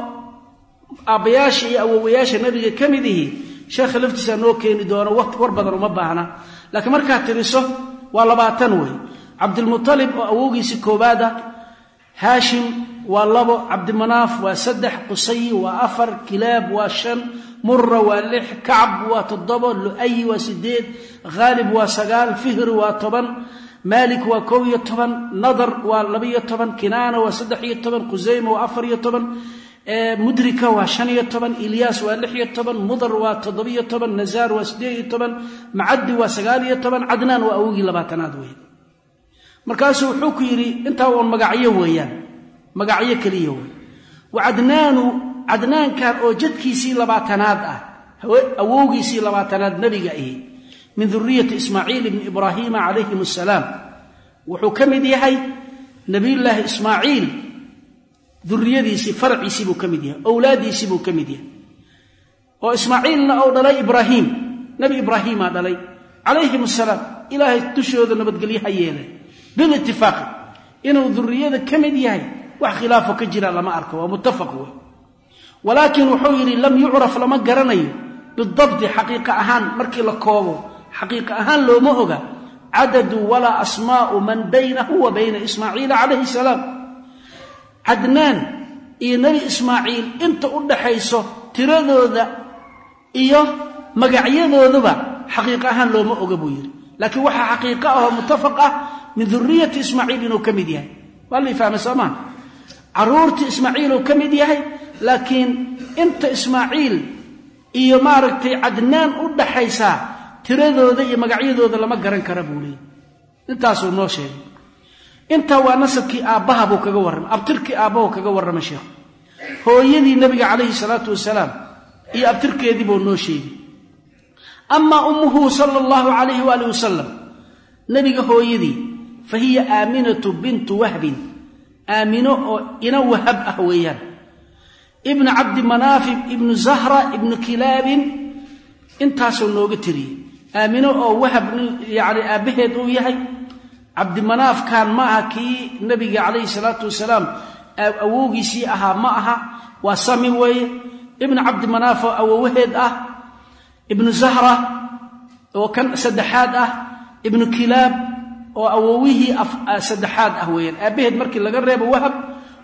Speaker 1: aabbayaasha iyo awowayaasha nebiga ka mid ihi sheekha laftiisaa noo keeni doono war badan uma baahna. Laakiin markaad tiriso waa labaatan wey cabdilmualib oo awowgiisi koobaad ah haashim waa labo cabdimanaaf waa saddex qusayi waa afar kilaab waa shan mura waa lix kacb waa toddobo lu'ayi waa sideed khaalib waa sagaal fihri waa toban maalik waa kow iyo toban nadar waa labaiyo toban kinaana waa saddex iyo toban khusayma waa afar iyo toban mudrika waa shan iyo toban ilyaas waa lix iyo toban mudar waa toddobiyo toban nazaar waa siddeed iyo toban macaddi waa sagaal iyo toban cadnaan waa awogii labaatanaad weeye markaasuu wuxuu ku yidhi intaa uun magacyo weeyaan magacyo keliya wey wa cadnaanu cadnaankan oo jadkiisii labaatanaad ah awowgiisii labaatanaad nebiga ahi min duriyati ismaaciil ibni ibraahiima calayhim asalaam wuxuu ka mid yahay nebiyullaahi ismaaciil. Duriyadiisii faraciisii buu ka mid yahay owlaadiisii buu ka mid yahay. Oo ismaaciilna ou dhalay ibraahiim nebi ibraahiimaa dhalay. Calayhim asalaam ilaahay dushooda nabadgelyo ha yeelay bilitifaaqi inuu duriyada ka mid yahay. Wax khilaafo ka jira lama arko waa muttafaq wey walaakiin wuxuu yidhi lam yucraf lama garanayo. Bidabdi xaqiiqa ahaan markii la koobo xaqiiqa ahaan looma oga. Cadadu walaa asmaa'u man baynahu wa bayna ismaaciila calayhi salaam. Cadnaan iyo nebi ismaaciil inta u dhaxayso tiradooda iyo magacyadooduba xaqiiqa ahaan looma oga buu yidhi. Laakiin waxaa xaqiiqo ahoo muttafaq ah min duriyati ismaaciil inuu ka mid yahay. Waa lai fahmay soo maa ismaaciil uu ka mid yahay laakiin inta ismaaciil iyo maaragtay cadnaan u dhaxaysaa tiradooda iyo magacyadooda lama garan kara buu leeyay intaasuu noo sheegay. Intaa waa nasabkii aabbaha buu kaga warramay abtirkii aabbahu kaga warramay sheekhu hooyadii nebiga calayhi salaatu wasalaam iyo abtirkeedii buu noo sheegay. Amaa ummuhu sala allahu calayhi waali wasalam nebiga hooyadii fa hiya aaminatu bintu wahbin aamino oo ina wahab ah weeyaan. Ibnu cabdi manaafi ibnu zahra ibnu kilaabin intaasuu nooga tiriyey aamino oo wahab yani aabbaheed uu yahay. Cabdimanaafkan ma aha kii nebiga calayhi salaatu wasalaam awowgiisii ahaa ma aha. Waa sami weeye. Ibnu cabdimanaaf oo awowaheed ah. Ibnu zahra oo kan saddexaad ah. Ibnu kilaab oo awowihii saddexaad ah weeyaan. Aabbaheed markii laga reebo wahab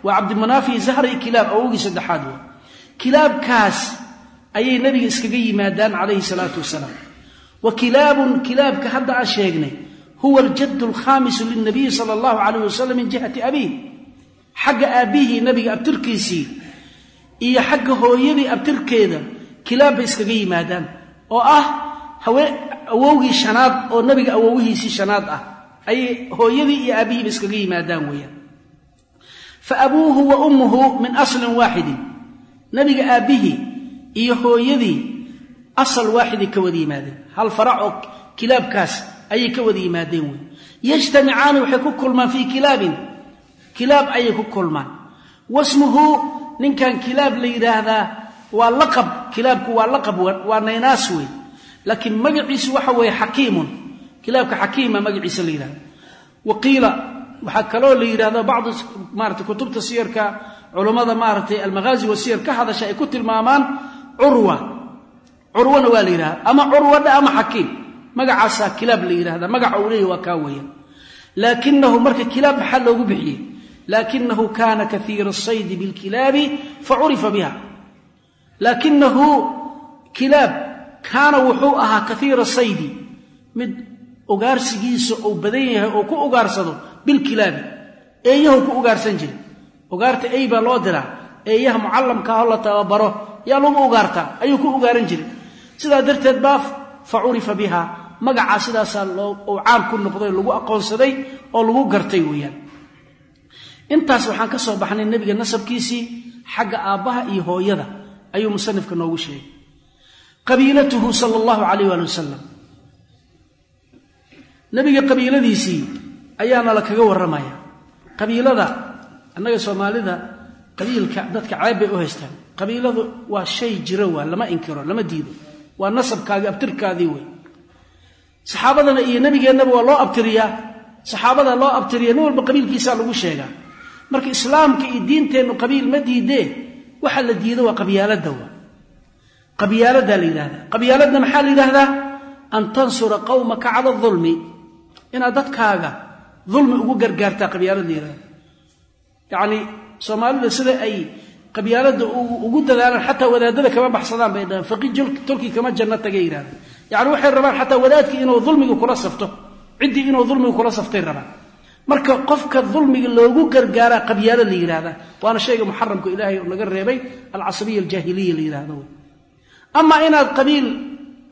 Speaker 1: waa cabdimanaaf iyo zahra iyo kilaab awowgii saddexaad wey kilaabkaas ayay nebiga iskaga yimaadaan calayhi salaatu wasalaam wa kilaabun kilaabka hadda aan sheegnay huwa aljaddu alkhaamisu lilnabiyi sala allahu calayh wasalam min jihati abiih. Xagga aabbihii nebiga abtirkiisii iyo xagga hooyadii abtirkeeda kilaab bay iskaga yimaadaan oo ah awowgii shanaad oo nebiga awowihiisii shanaad ah. Ayay hooyadii iyo aabbihiiba iskaga yimaadaan weeyaan. Fa abuuhu wa ummuhu min aslin waaxidin nebiga aabbihii iyo hooyadii asal waaxiday ka hal farac oo kilaabkaas ayay ka wada yimaadeen wey. Yajtamicaani waxay ku kulmaan fii kilaabin. Kilaab ayay ku kulmaan. Wasmuhu ninkan kilaab la yidhaahdaa waa laqab. Kilaabku waa laqab waa naynaas wey. Laakiin magaciisu waxa weeye xakiimun. Kilaabka xakiima magaciisa la yidhahda wa qiila waxaa kaloo la yidhahda bacdu maarata curwana waa la yidhahda ama curwadha ama xakiim magacaasaa kilaab la yidhahda magaca uu leeyahy waa kaa weeyaan. Laakinahu marka kilaab maxaa loogu bixiyey? Laakinahu kana kaiira asaydi bilkilaabi facurifa biha. Laakinahu kilaab kaana wuxuu ahaa kaiira saydi. Mid ugaarsigiisa uu badan yahay oo ku ugaarsado bilkilaabi eeyahu ku ugaarsan jiray. Ugaarta ey baa loo diraa. Eeyaha mucallamkaah la tababaro yaa lagu ugaartaa. Ayuu ku ugaaran jiray sidaa darteed baa fa biha. Magacaa sidaasaa uu caan ku noqday lagu aqoonsaday oo lagu gartay weeyaan. Intaas waxaan ka soo baxnay nebiga nasabkiisii xagga aabbaha iyo hooyada ayuu musanifka noogu sheegay. Qabiilatuhu sala allahu calayh waali wasalam nebiga qabiiladiisii ayaana la kaga warramaya. Qabiilada annaga soomaalida qabiilka dadka ceeb bay u haystaan. Qabiiladu waa shay jiro waa lama inkiro lama diido waa nasabkaagii abtirkaadii wey saxaabadana iyo nebigeennaba waa loo abtiriyaa saxaabada loo abtiriya nin walba qabiilkiisaa lagu sheegaa. Marka islaamka iyo diinteennu qabiil ma diidee waxa la diido waa qabyaaladda waa. Qabyaaladdaa la yidhahdaa qabyaaladda maxaa la yidhaahdaa? An tansura qawmaka cala dulmi inaad dadkaaga dulmi ugu gargaartaa qabyaalad la yidhahda yacni soomaalida sida ay qabyaaladda ugu dadaalaan xataa wadaadada kama baxsadaan bay dhahaan. Faqi tolkii kama janno tagay yidhahda yacni waxay rabaan xataa wadaadkii inuu dulmiga kula safto. Ciddii inuu dulmiga kula saftay rabaan. Marka qofka dulmiga loogu gargaaraa qabyaalo la yidhahdaa waana shayga muxaramka ilaahay naga reebay alcasabiya aljaahiliya la yidhahdo wy amaa inaad qabiil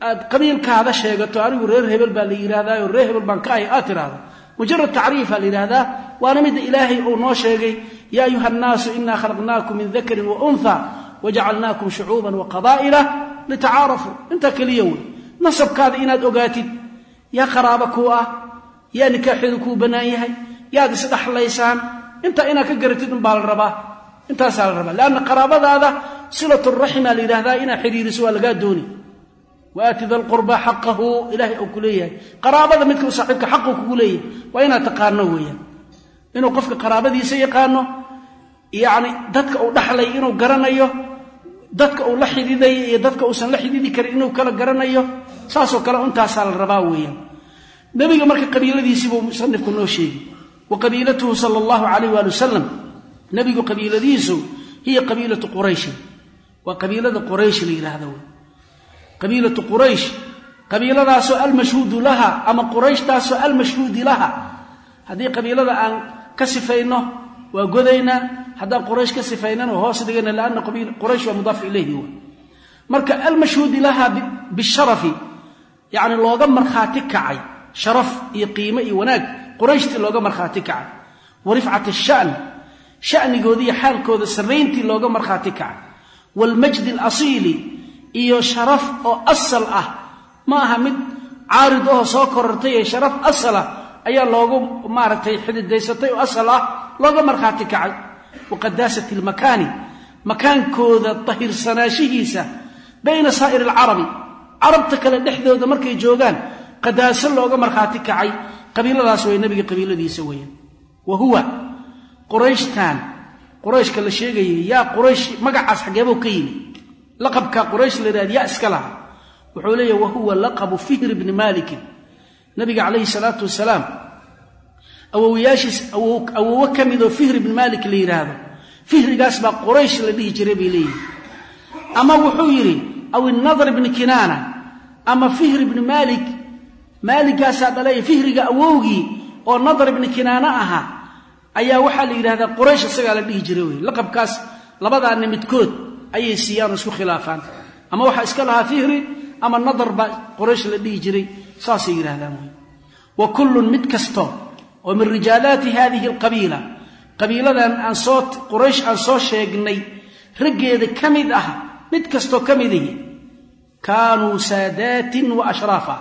Speaker 1: aad qabiilkaada sheegato anigu reer hebel baa la yidhahdaayo reer hebel baan ka ahay aad tiraahdo. Mujarad tacriifa la yidhaahdaa waana midda ilaahay uu noo sheegay yaa ayuha annaasu inaa khalaqnaakum min dakarin wa unha wajacalnaakum shucuuban wa qabaa'ila litacaarafuu intaa keliya wey nasabkaada inaad ogaatid yaa qaraaba kuu ah yaa nikaaxeedu kuu bannaan yahay yaad isdhaxlaysaan intaa inaad ka garatid unbaa la rabaa intaasaa la rabaa leanna qaraabadaada silaturaxima la yidhahdaa inaad xidhiiriso waa lagaa dooni waati da lqurbaa xaqahu ilahay uu ku leeyahay qaraabada inuu qofka qaraabadiisa yaqaano yacni dadka uu dhaxlay inuu garanayo dadka uu la xidhiidaya iyo dadka uusan la xidhiidi karin inuu kala garanayo saasoo kale intaasaa la rabaa weeyaan. Nebiga marka qabiiladiisii buu musanifku noo sheegi wa qabiilatuhu sala allahu calayh waali wasalam nebigu qabiiladiisu hiya qabiilatu qurayshin waa qabiilada quraysh la yidhaahda wey qabiilatu quraysh qabiiladaasoo almashhuudu laha ama qurayshtaasoo almashhuudi laha. Haddii qabiilada aan ka sifayno waa godaynaa haddaan quraysh ka sifaynana hoos dhigana lianna quraysh waa mudaaf ilayhi marka almashhuudi laha bisharafi yacni looga markhaati kacay sharaf iyo qiimo iyo wanaag qurayshtii looga markhaati kacay. Wa rifcat ashan shanigoodi iyo xaalkooda sarrayntii looga markhaati kacay. Waalmajdi alasiili iyo sharaf oo asal ah. Ma aha mid caarid oo soo korortay ee sharaf asal ah ayaa loogu maaragtay xididaysatay oo asal ah looga markhaati kacay. Wa qadaasati almakaani makaankooda tahirsanaashihiisa bayna saa'ir alcarabi. Carabta kale dhexdooda markay joogaan qadaaso looga markhaati kacay. Qabiiladaas way nebiga qabiiladiisa weeyaan wa huwa qurayshtan qurayshka la sheegayay yaa quraysh magacaas xageebuu ka yimi. Laqabka quraysh la yidhahda yaa iska laha wuxuu leeyahy wa huwa laqabu fihr bni malikin nabiga calayhi salaatu wasalaam awowayaashiis awowo ka midoo fihr ibni malik la yidhaahdo fihrigaas baa quraysh la dhihi jiray bay leeyihi ama wuxuu yidhi aw inadr ibni kinaana ama fihr ibni maalik maaligaasaa dhalay fihriga awowgii oo nadr ibni kinaana ahaa ayaa waxaa la yidhahdaa quraysh isagaa la dhihi jiray wey laqabkaas labadaanna midkood ayay siiyaan oo isku khilaafaan. Ama waxaa iska lahaa fihri ama nadar baa quraysh la dhihi jiray saasay yidhahdaan wey wa kullun mid kasto oo min rijaalaati hadihi alqabiila qabiiladan aan soo quraysh aan soo sheegnay raggeeda ka mid ah mid kastoo ka mid ihi kaanuu saadaatin wa ashraafa.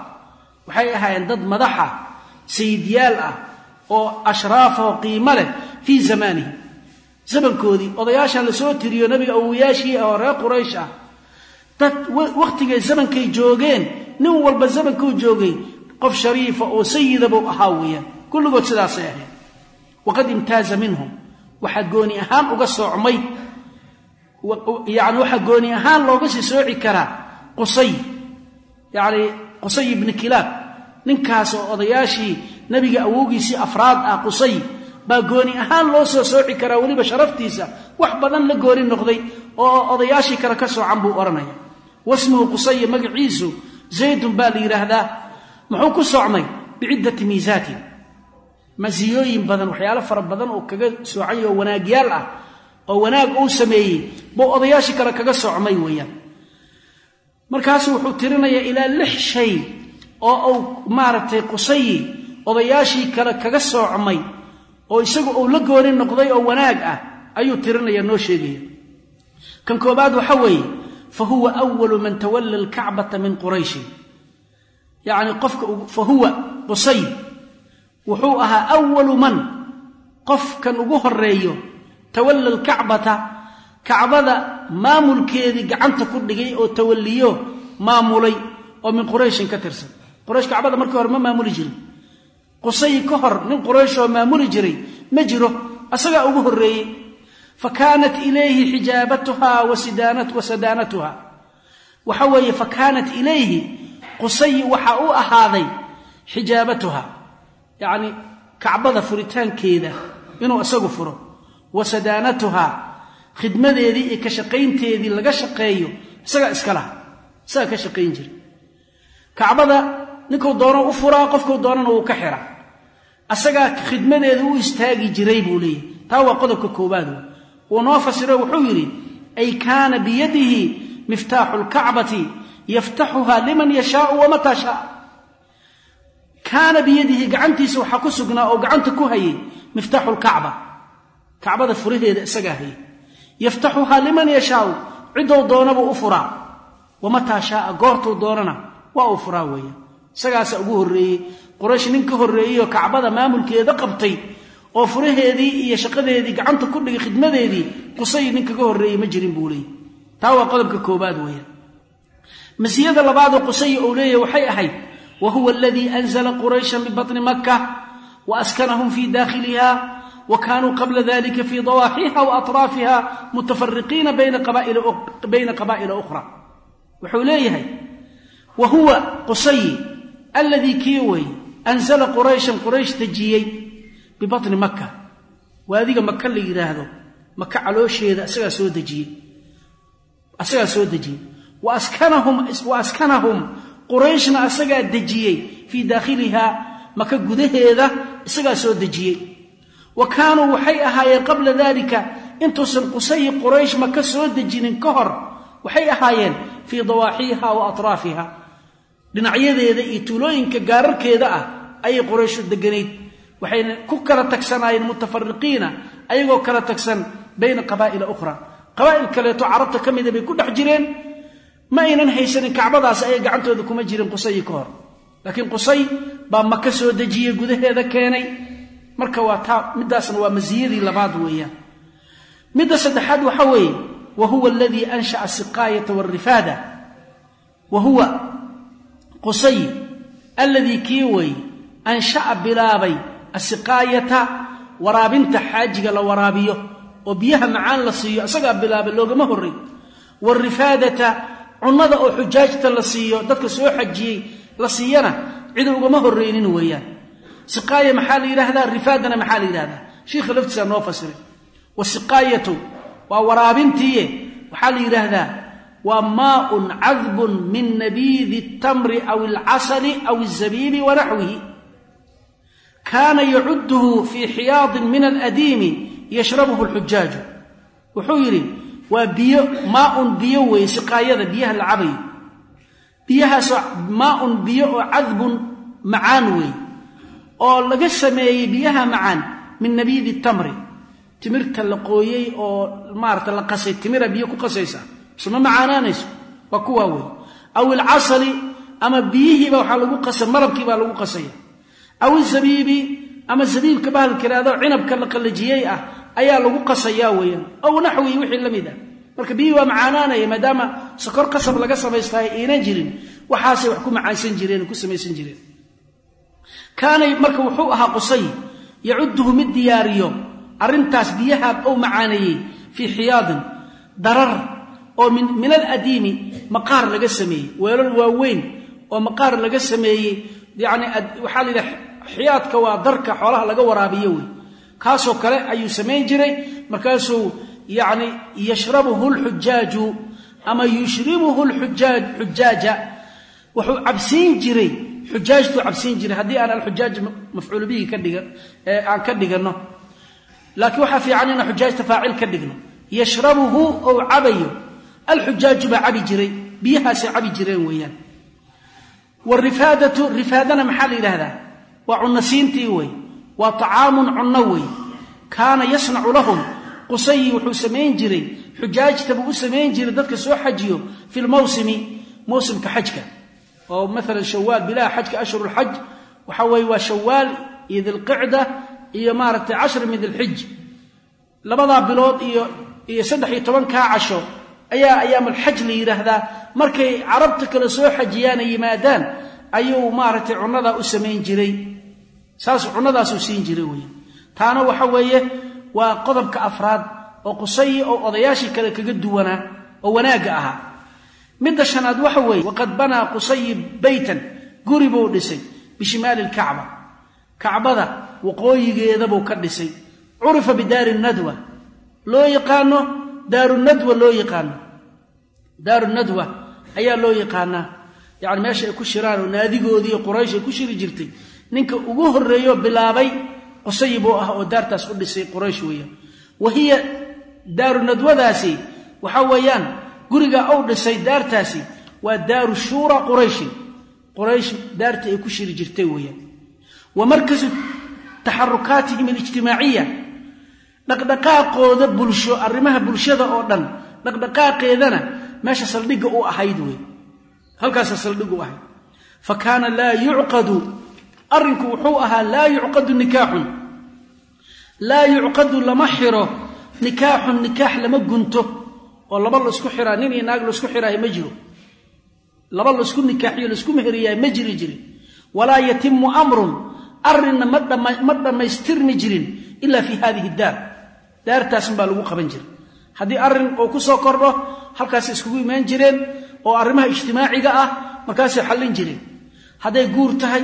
Speaker 1: Waxay ahaayeen dad madaxa sayidyaal ah oo ashraafa oo qiimo leh fii zamaanihi. Zamankoodii odayaashan la soo tiriyo nabiga awoyaashii ah oo reer quraysh ah. Dad wakhtigay zamankay joogeen nin walba zamankuu joogay qof shariifa oo sayidabuu ahaa weeyaan. Kulligood sidaasay ahayd. Waqad imtaaza minhum. Waxaa gooni ahaan uga soocmay. Yani waxaa gooni ahaan looga sii sooci karaa qusay. Yani qusay ibni kilaab. Ninkaas oo odayaashii nabiga awowgiisii afraad ah qusay baa gooni ahaan loo soo sooci karaa weliba sharaftiisa wax badan la gooni noqday oo odayaashii kale ka soocan buu odhanaya wasmuhu qusaya magaciisu zaydun baa la yidhaahdaa muxuu ku soocmay? Biciddati miisaatin masiyooyin badan waxyaalo fara badan oo kaga soocay oo wanaagyaal ah oo wanaag uu sameeyey buu odayaashii kale kaga soocmay weeyaan. Markaasu wuxuu tirinayaa ilaa lix shay oo uu maaragtay qusayi odayaashii kale kaga soocmay oo isagu uu la gooni noqday oo wanaag ah ayuu tirinaya noo sheegaya. Kan koobaad fa huwa awalu man tawalla alkacbata min qurayshin yacni qofka fa huwa qusay wuxuu ahaa awalu man qofkan ugu horeeyo tawalla alkacbata kacbada maamulkeedii gacanta ku dhigay oo tawalliyo maamulay oo min qurayshin ka tirsan quraysh kacbada markii hore ma maamuli jirin qusay ka hor nin qurayshoo maamuli jiray ma jiro asagaa ugu horreeyey fa kaanat ilayhi xijaabatuha wa sadaanatuha waxa weeye fa kaanat ilayhi qusay waxa u ahaaday xijaabatuha yacni kacbada furitaankeeda inuu isagu furo wa sadaanatuha khidmadeedii iyo ka shaqaynteedii laga shaqeeyo isagaa iska laha isagaa ka shaqayn jira kacbada ninkuu doono u furaa qofkuu doonana wuu ka xiraa asagaa khidmadeeda u istaagi jiray buu leeyahy taa waa qodobka koobaad wuu noo fasiro wuxuu yidhi ay kaana biyadihi miftaaxu lkacbati yaftaxuha liman yashaau wamataa shaa. Kaana biyadihi gacantiisa waxaa ku sugnaa oo gacanta ku hayay miftaaxu lkacba kacbada furaheeda isagaa hayay. Yaftaxuhaa liman yashaau ciddou doonabuu u furaa. Wamataa shaaa goortuu doonana waa uu furaa weeya isagaasa ugu horreeyey quraysh nin ka horreeyeyoo kacbada maamulkeeda qabtay oo furaheedii iyo shaqadeedii gacanta ku dhigay khidmadeedii qusay nin kaga horreeyey ma jirin buu leeyay taa waa qodobka koobaad weeyaan masiyada labaadoo qusay uu leeyahy waxay ahayd wa huwa aladii anzala qurayshan bibatni makka wa askanahum fii daakhiliha wa kaanuu qabla dalika fii dawaaxiha wa atraafiha mutafariqiina bayna qabaa'ila ukhra. Wuxuu leeyahay wa huwa qusayi alladii kii wey anzala qurayshan quraysh dejiyey bibatni makka. Waadiga maka la yidhaahdo maka caloosheeda isagaa soo dejiyey. Isagaa soo dejiyey. Wa askanahum qurayshna isagaa dejiyey fii daakhiliha maka gudaheeda isagaa soo dejiyey. Wa kaanuu waxay ahaayeen qabla dalika intuusan qusayi quraysh maka soo dejinin ka hor waxay ahaayeen fii dawaaxiiha wa atraafiha. Dhinacyadeeda iyo tuulooyinka gaararkeeda ah ayay qurayshu deganayd waxayna ku kala tagsanaayeen mutafariqiina ayagoo kala tagsan bayna qabaa'ila ukhra. Qabaa'il kaleeto carabta ka mida bay ku dhex jireen. Ma aynan haysanin kacbadaas ayay gacantooda kuma jirin qusayi ka hor. Laakiin qusay baa maka soo dejiyey gudaheeda keenay. Marka waa taa middaasna waa masiyadii labaad weeyaan. Midda saddexaad waxa weeye wa huwa aladii ansha'a asiqaayata waalrifaada wa huwa qusay alladii kii wey ansha'a bilaabay asiqaayata waraabinta xaajiga la waraabiyo oo biyaha macaan la siiyo isagaa bilaaba loogama horey warifaadata cunnada oo xujaajta la siiyo dadka soo xajiyey la siiyana cid ugama horeynin weeyaan. Siqaaya maxaa la yidhaahdaa? Rifaadana maxaa la yidhahdaa shiikha laftiisaa noo fasiray. Wasiqaayatu waa waraabintiiye waxaa la yidhaahdaa waa maaun cadbun min nabiidi tamri aw alcasali aw azabiibi wanaxwihi kaana yacuduhu fii xiyaadin min aladiimi yashrabuhu اlxujaaju wuxuu yidhi waa biyo maaun biyo weeye siqaayada biyaha la cabayo. Biyahaasoo maaun biyo oo cadbun macaan weeye oo laga sameeyey biyaha macaan min nabiidi tamri. Timirta la qooyey oo maarata la qasay timira biyo ku qasaysa isuma macaanaanayso waa kuwaa wey aw ilcasali ama biyihiiba waxaa lagu qasa malabkii baa lagu qasaya aw izabiibi ama zabiibka bahalka yidhahdo cinabka la qallajiyey ah ayaa lagu qasayaa weeyaan. Aw naxwii wixii la mid ah. Marka biyihii waa macaanaanaya maadaama sokor qasab laga samaystahay aynan jirin waxaasay wax ku macaansan jireen ku samaysan jireen. Kaana marka wuxuu ahaa qusay yacuduhu mid diyaariyo arrintaas biyaha ou macaaneeyey fii xiyaadin darar oo min aladiimi maqaar laga sameeyey weelal waaweyn oo maqaar laga sameeyey yani waxaa la xiyaadka waa darka xoolaha laga waraabiyo wey. Kaasoo kale ayuu samayn jiray. Markaasuu yani yashrabuhu lxujaaju ama yushribuhu xujaaja wuxuu cabsiin jiray xujaajtuu cabsiin jiray. Haddii aan alxujaaj mafcuul bihi aan ka dhigano laakiin waxaa fiican inaan xujaajta faacil ka dhigno. Yashrabuhu ou cabayo. Alxujaaju baa cabi jiray. Biyahaasay cabi jireen weeyaan warifaadatu rifaadana maxaa la yidhaahdaa waa cunasiintii wey waa طacaamun cunno wey kaana yasnacu lahum qusayi wuxuu samayn jiray xujaajta u samayn jiray dadka soo xajiyo fi lmawsimi mawsimka xajka oo maala shawaal bilaha xajka ashhur lxaj waxa weye waa shawaal iyo dilqicda iyo maaragtay cashri min dilxij labadaa bilood iyo saddex iyo tobankaa casho ayaa ayaamulxaj la yidhaahdaa markay carabta kale soo xajiyaana yimaadaan ayuu maaragtay cunnadaa u samayn jiray. Saas cunnadaasuu siin jiray wey taana waxa weeye waa qodobka afraad oo qusayi oo odayaashii kale kaga duwanaa oo wanaagga ahaa midda shanaad waxa weeye waqad banaa qusayi baytan guri buu dhisay bishimaali lkacba kacbada waqooyigeedabuu ka dhisay. Curifa bidaari nadwa. Loo yaqaano daaru nadwa loo yaqaano. Daaru nadwa ayaa loo yaqaanaa. Yani meesha ay ku shiraan oo naadigoodii quraysh ay ku shiri jirtay ninka ugu horeeyo bilaabay qusayi buu ah oo daartaas u dhisay quraysh weeyaan. Wa hiya daaru nadwadaasi waxa weeyaan guriga ou dhisay daartaasi waa daaru shuura qurayshin quraysh daartii ay ku shiri jirtay weeyaan. Wa markasu taxarukaatihim alijtimaaciya dhaqdhaqaaqooda bulsho arrimaha bulshada oo dhan dhaqdhaqaaqeedana meesha saldhigga u ahayd wey halkaasa saldhig u ahayd. Fa kaana laa yucqadu arrinku wuxuu ahaa laa yucqadu nikaaxun laa yucqadu lama xiro nikaaxun nikaax lama gunto. Oo laba la isku xiraa nin iyo naag la isku xiraayo ma jiro. Laba la isku nikaaxiyo la isku meheriyaay ma jiri jirin. Walaa yatimu amrun arrinna ma dhammaystirmi jirin ila fi hadihi daar. Daartaasun baa lagu qaban jiray haddii arrin uu ku soo kordho halkaasay iskugu imaan jireen oo arrimaha ijtimaaciga ah markaasay xallin jireen. Hadday guur tahay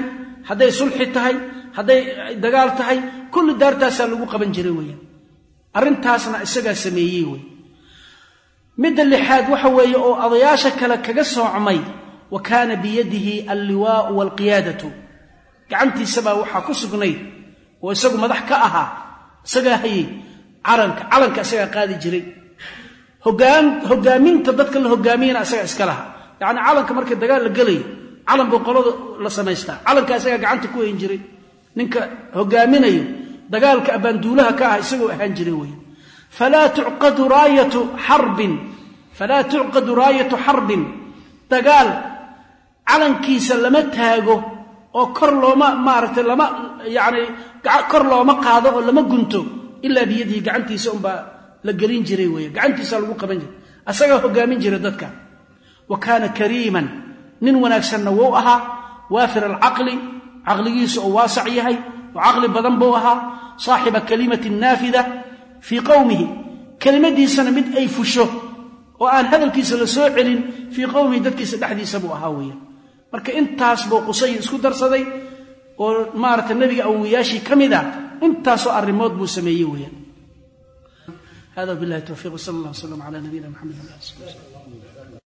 Speaker 1: hadday sulxi tahay hadday dagaal tahay kulli daartaasaa lagu qaban jiray weeyaan arrintaasna isagaa sameeyey wey midda lixaad waxa weeye oo odayaasha kale kaga soocmay wa kaana biyadihi alliwaau waalqiyaadatu gacantiisabaa waxaa ku sugnayd oo isagu madax ka ahaa isagaa hayey calanka calanka isagaa qaadi jiray hogaaminta dadka la hogaamiyana isagaa iska lahaa. Yacni calanka markii dagaal la gelayo calan buu qolada la samaystaa. Calanka isagaa gacanta ku hayn jiray. Ninka hogaaminayo dagaalka abbaanduulaha ka ah isagoo ahaan jiray wey falaa tucqadu raayatu xarbin falaa tucqadu raayatu xarbin. Dagaal calankiisa lama taago oo kor looma maaragtay lama yacni kor looma qaado oo lama gunto. Ilaa biyadihi gacantiisa unbaa la gelin jiray weeye. Gacantiisa lagu qaban jiray. Asagaa hogaamin jiray dadka. Wa kaana kariiman. Nin wanaagsanna wuu ahaa. Waafir alcaqli. Caqligiisa oo waasac yahay. Oo caqli badan buu ahaa. Saaxiba kalimatin naafida fii qowmihi kelimadiisana mid ay fusho oo aan hadalkiisa la soo celin fii qowmihi dadkiisa dhexdiisa buu ahaa weeyaan marka intaas buu qusay isku darsaday oo maarata nebiga awowayaashii ka mid a intaasoo arrimood buu sameeyey weeyaan hada bilahi towfiiq wsala allah wslam ala nabiyina mxamed sl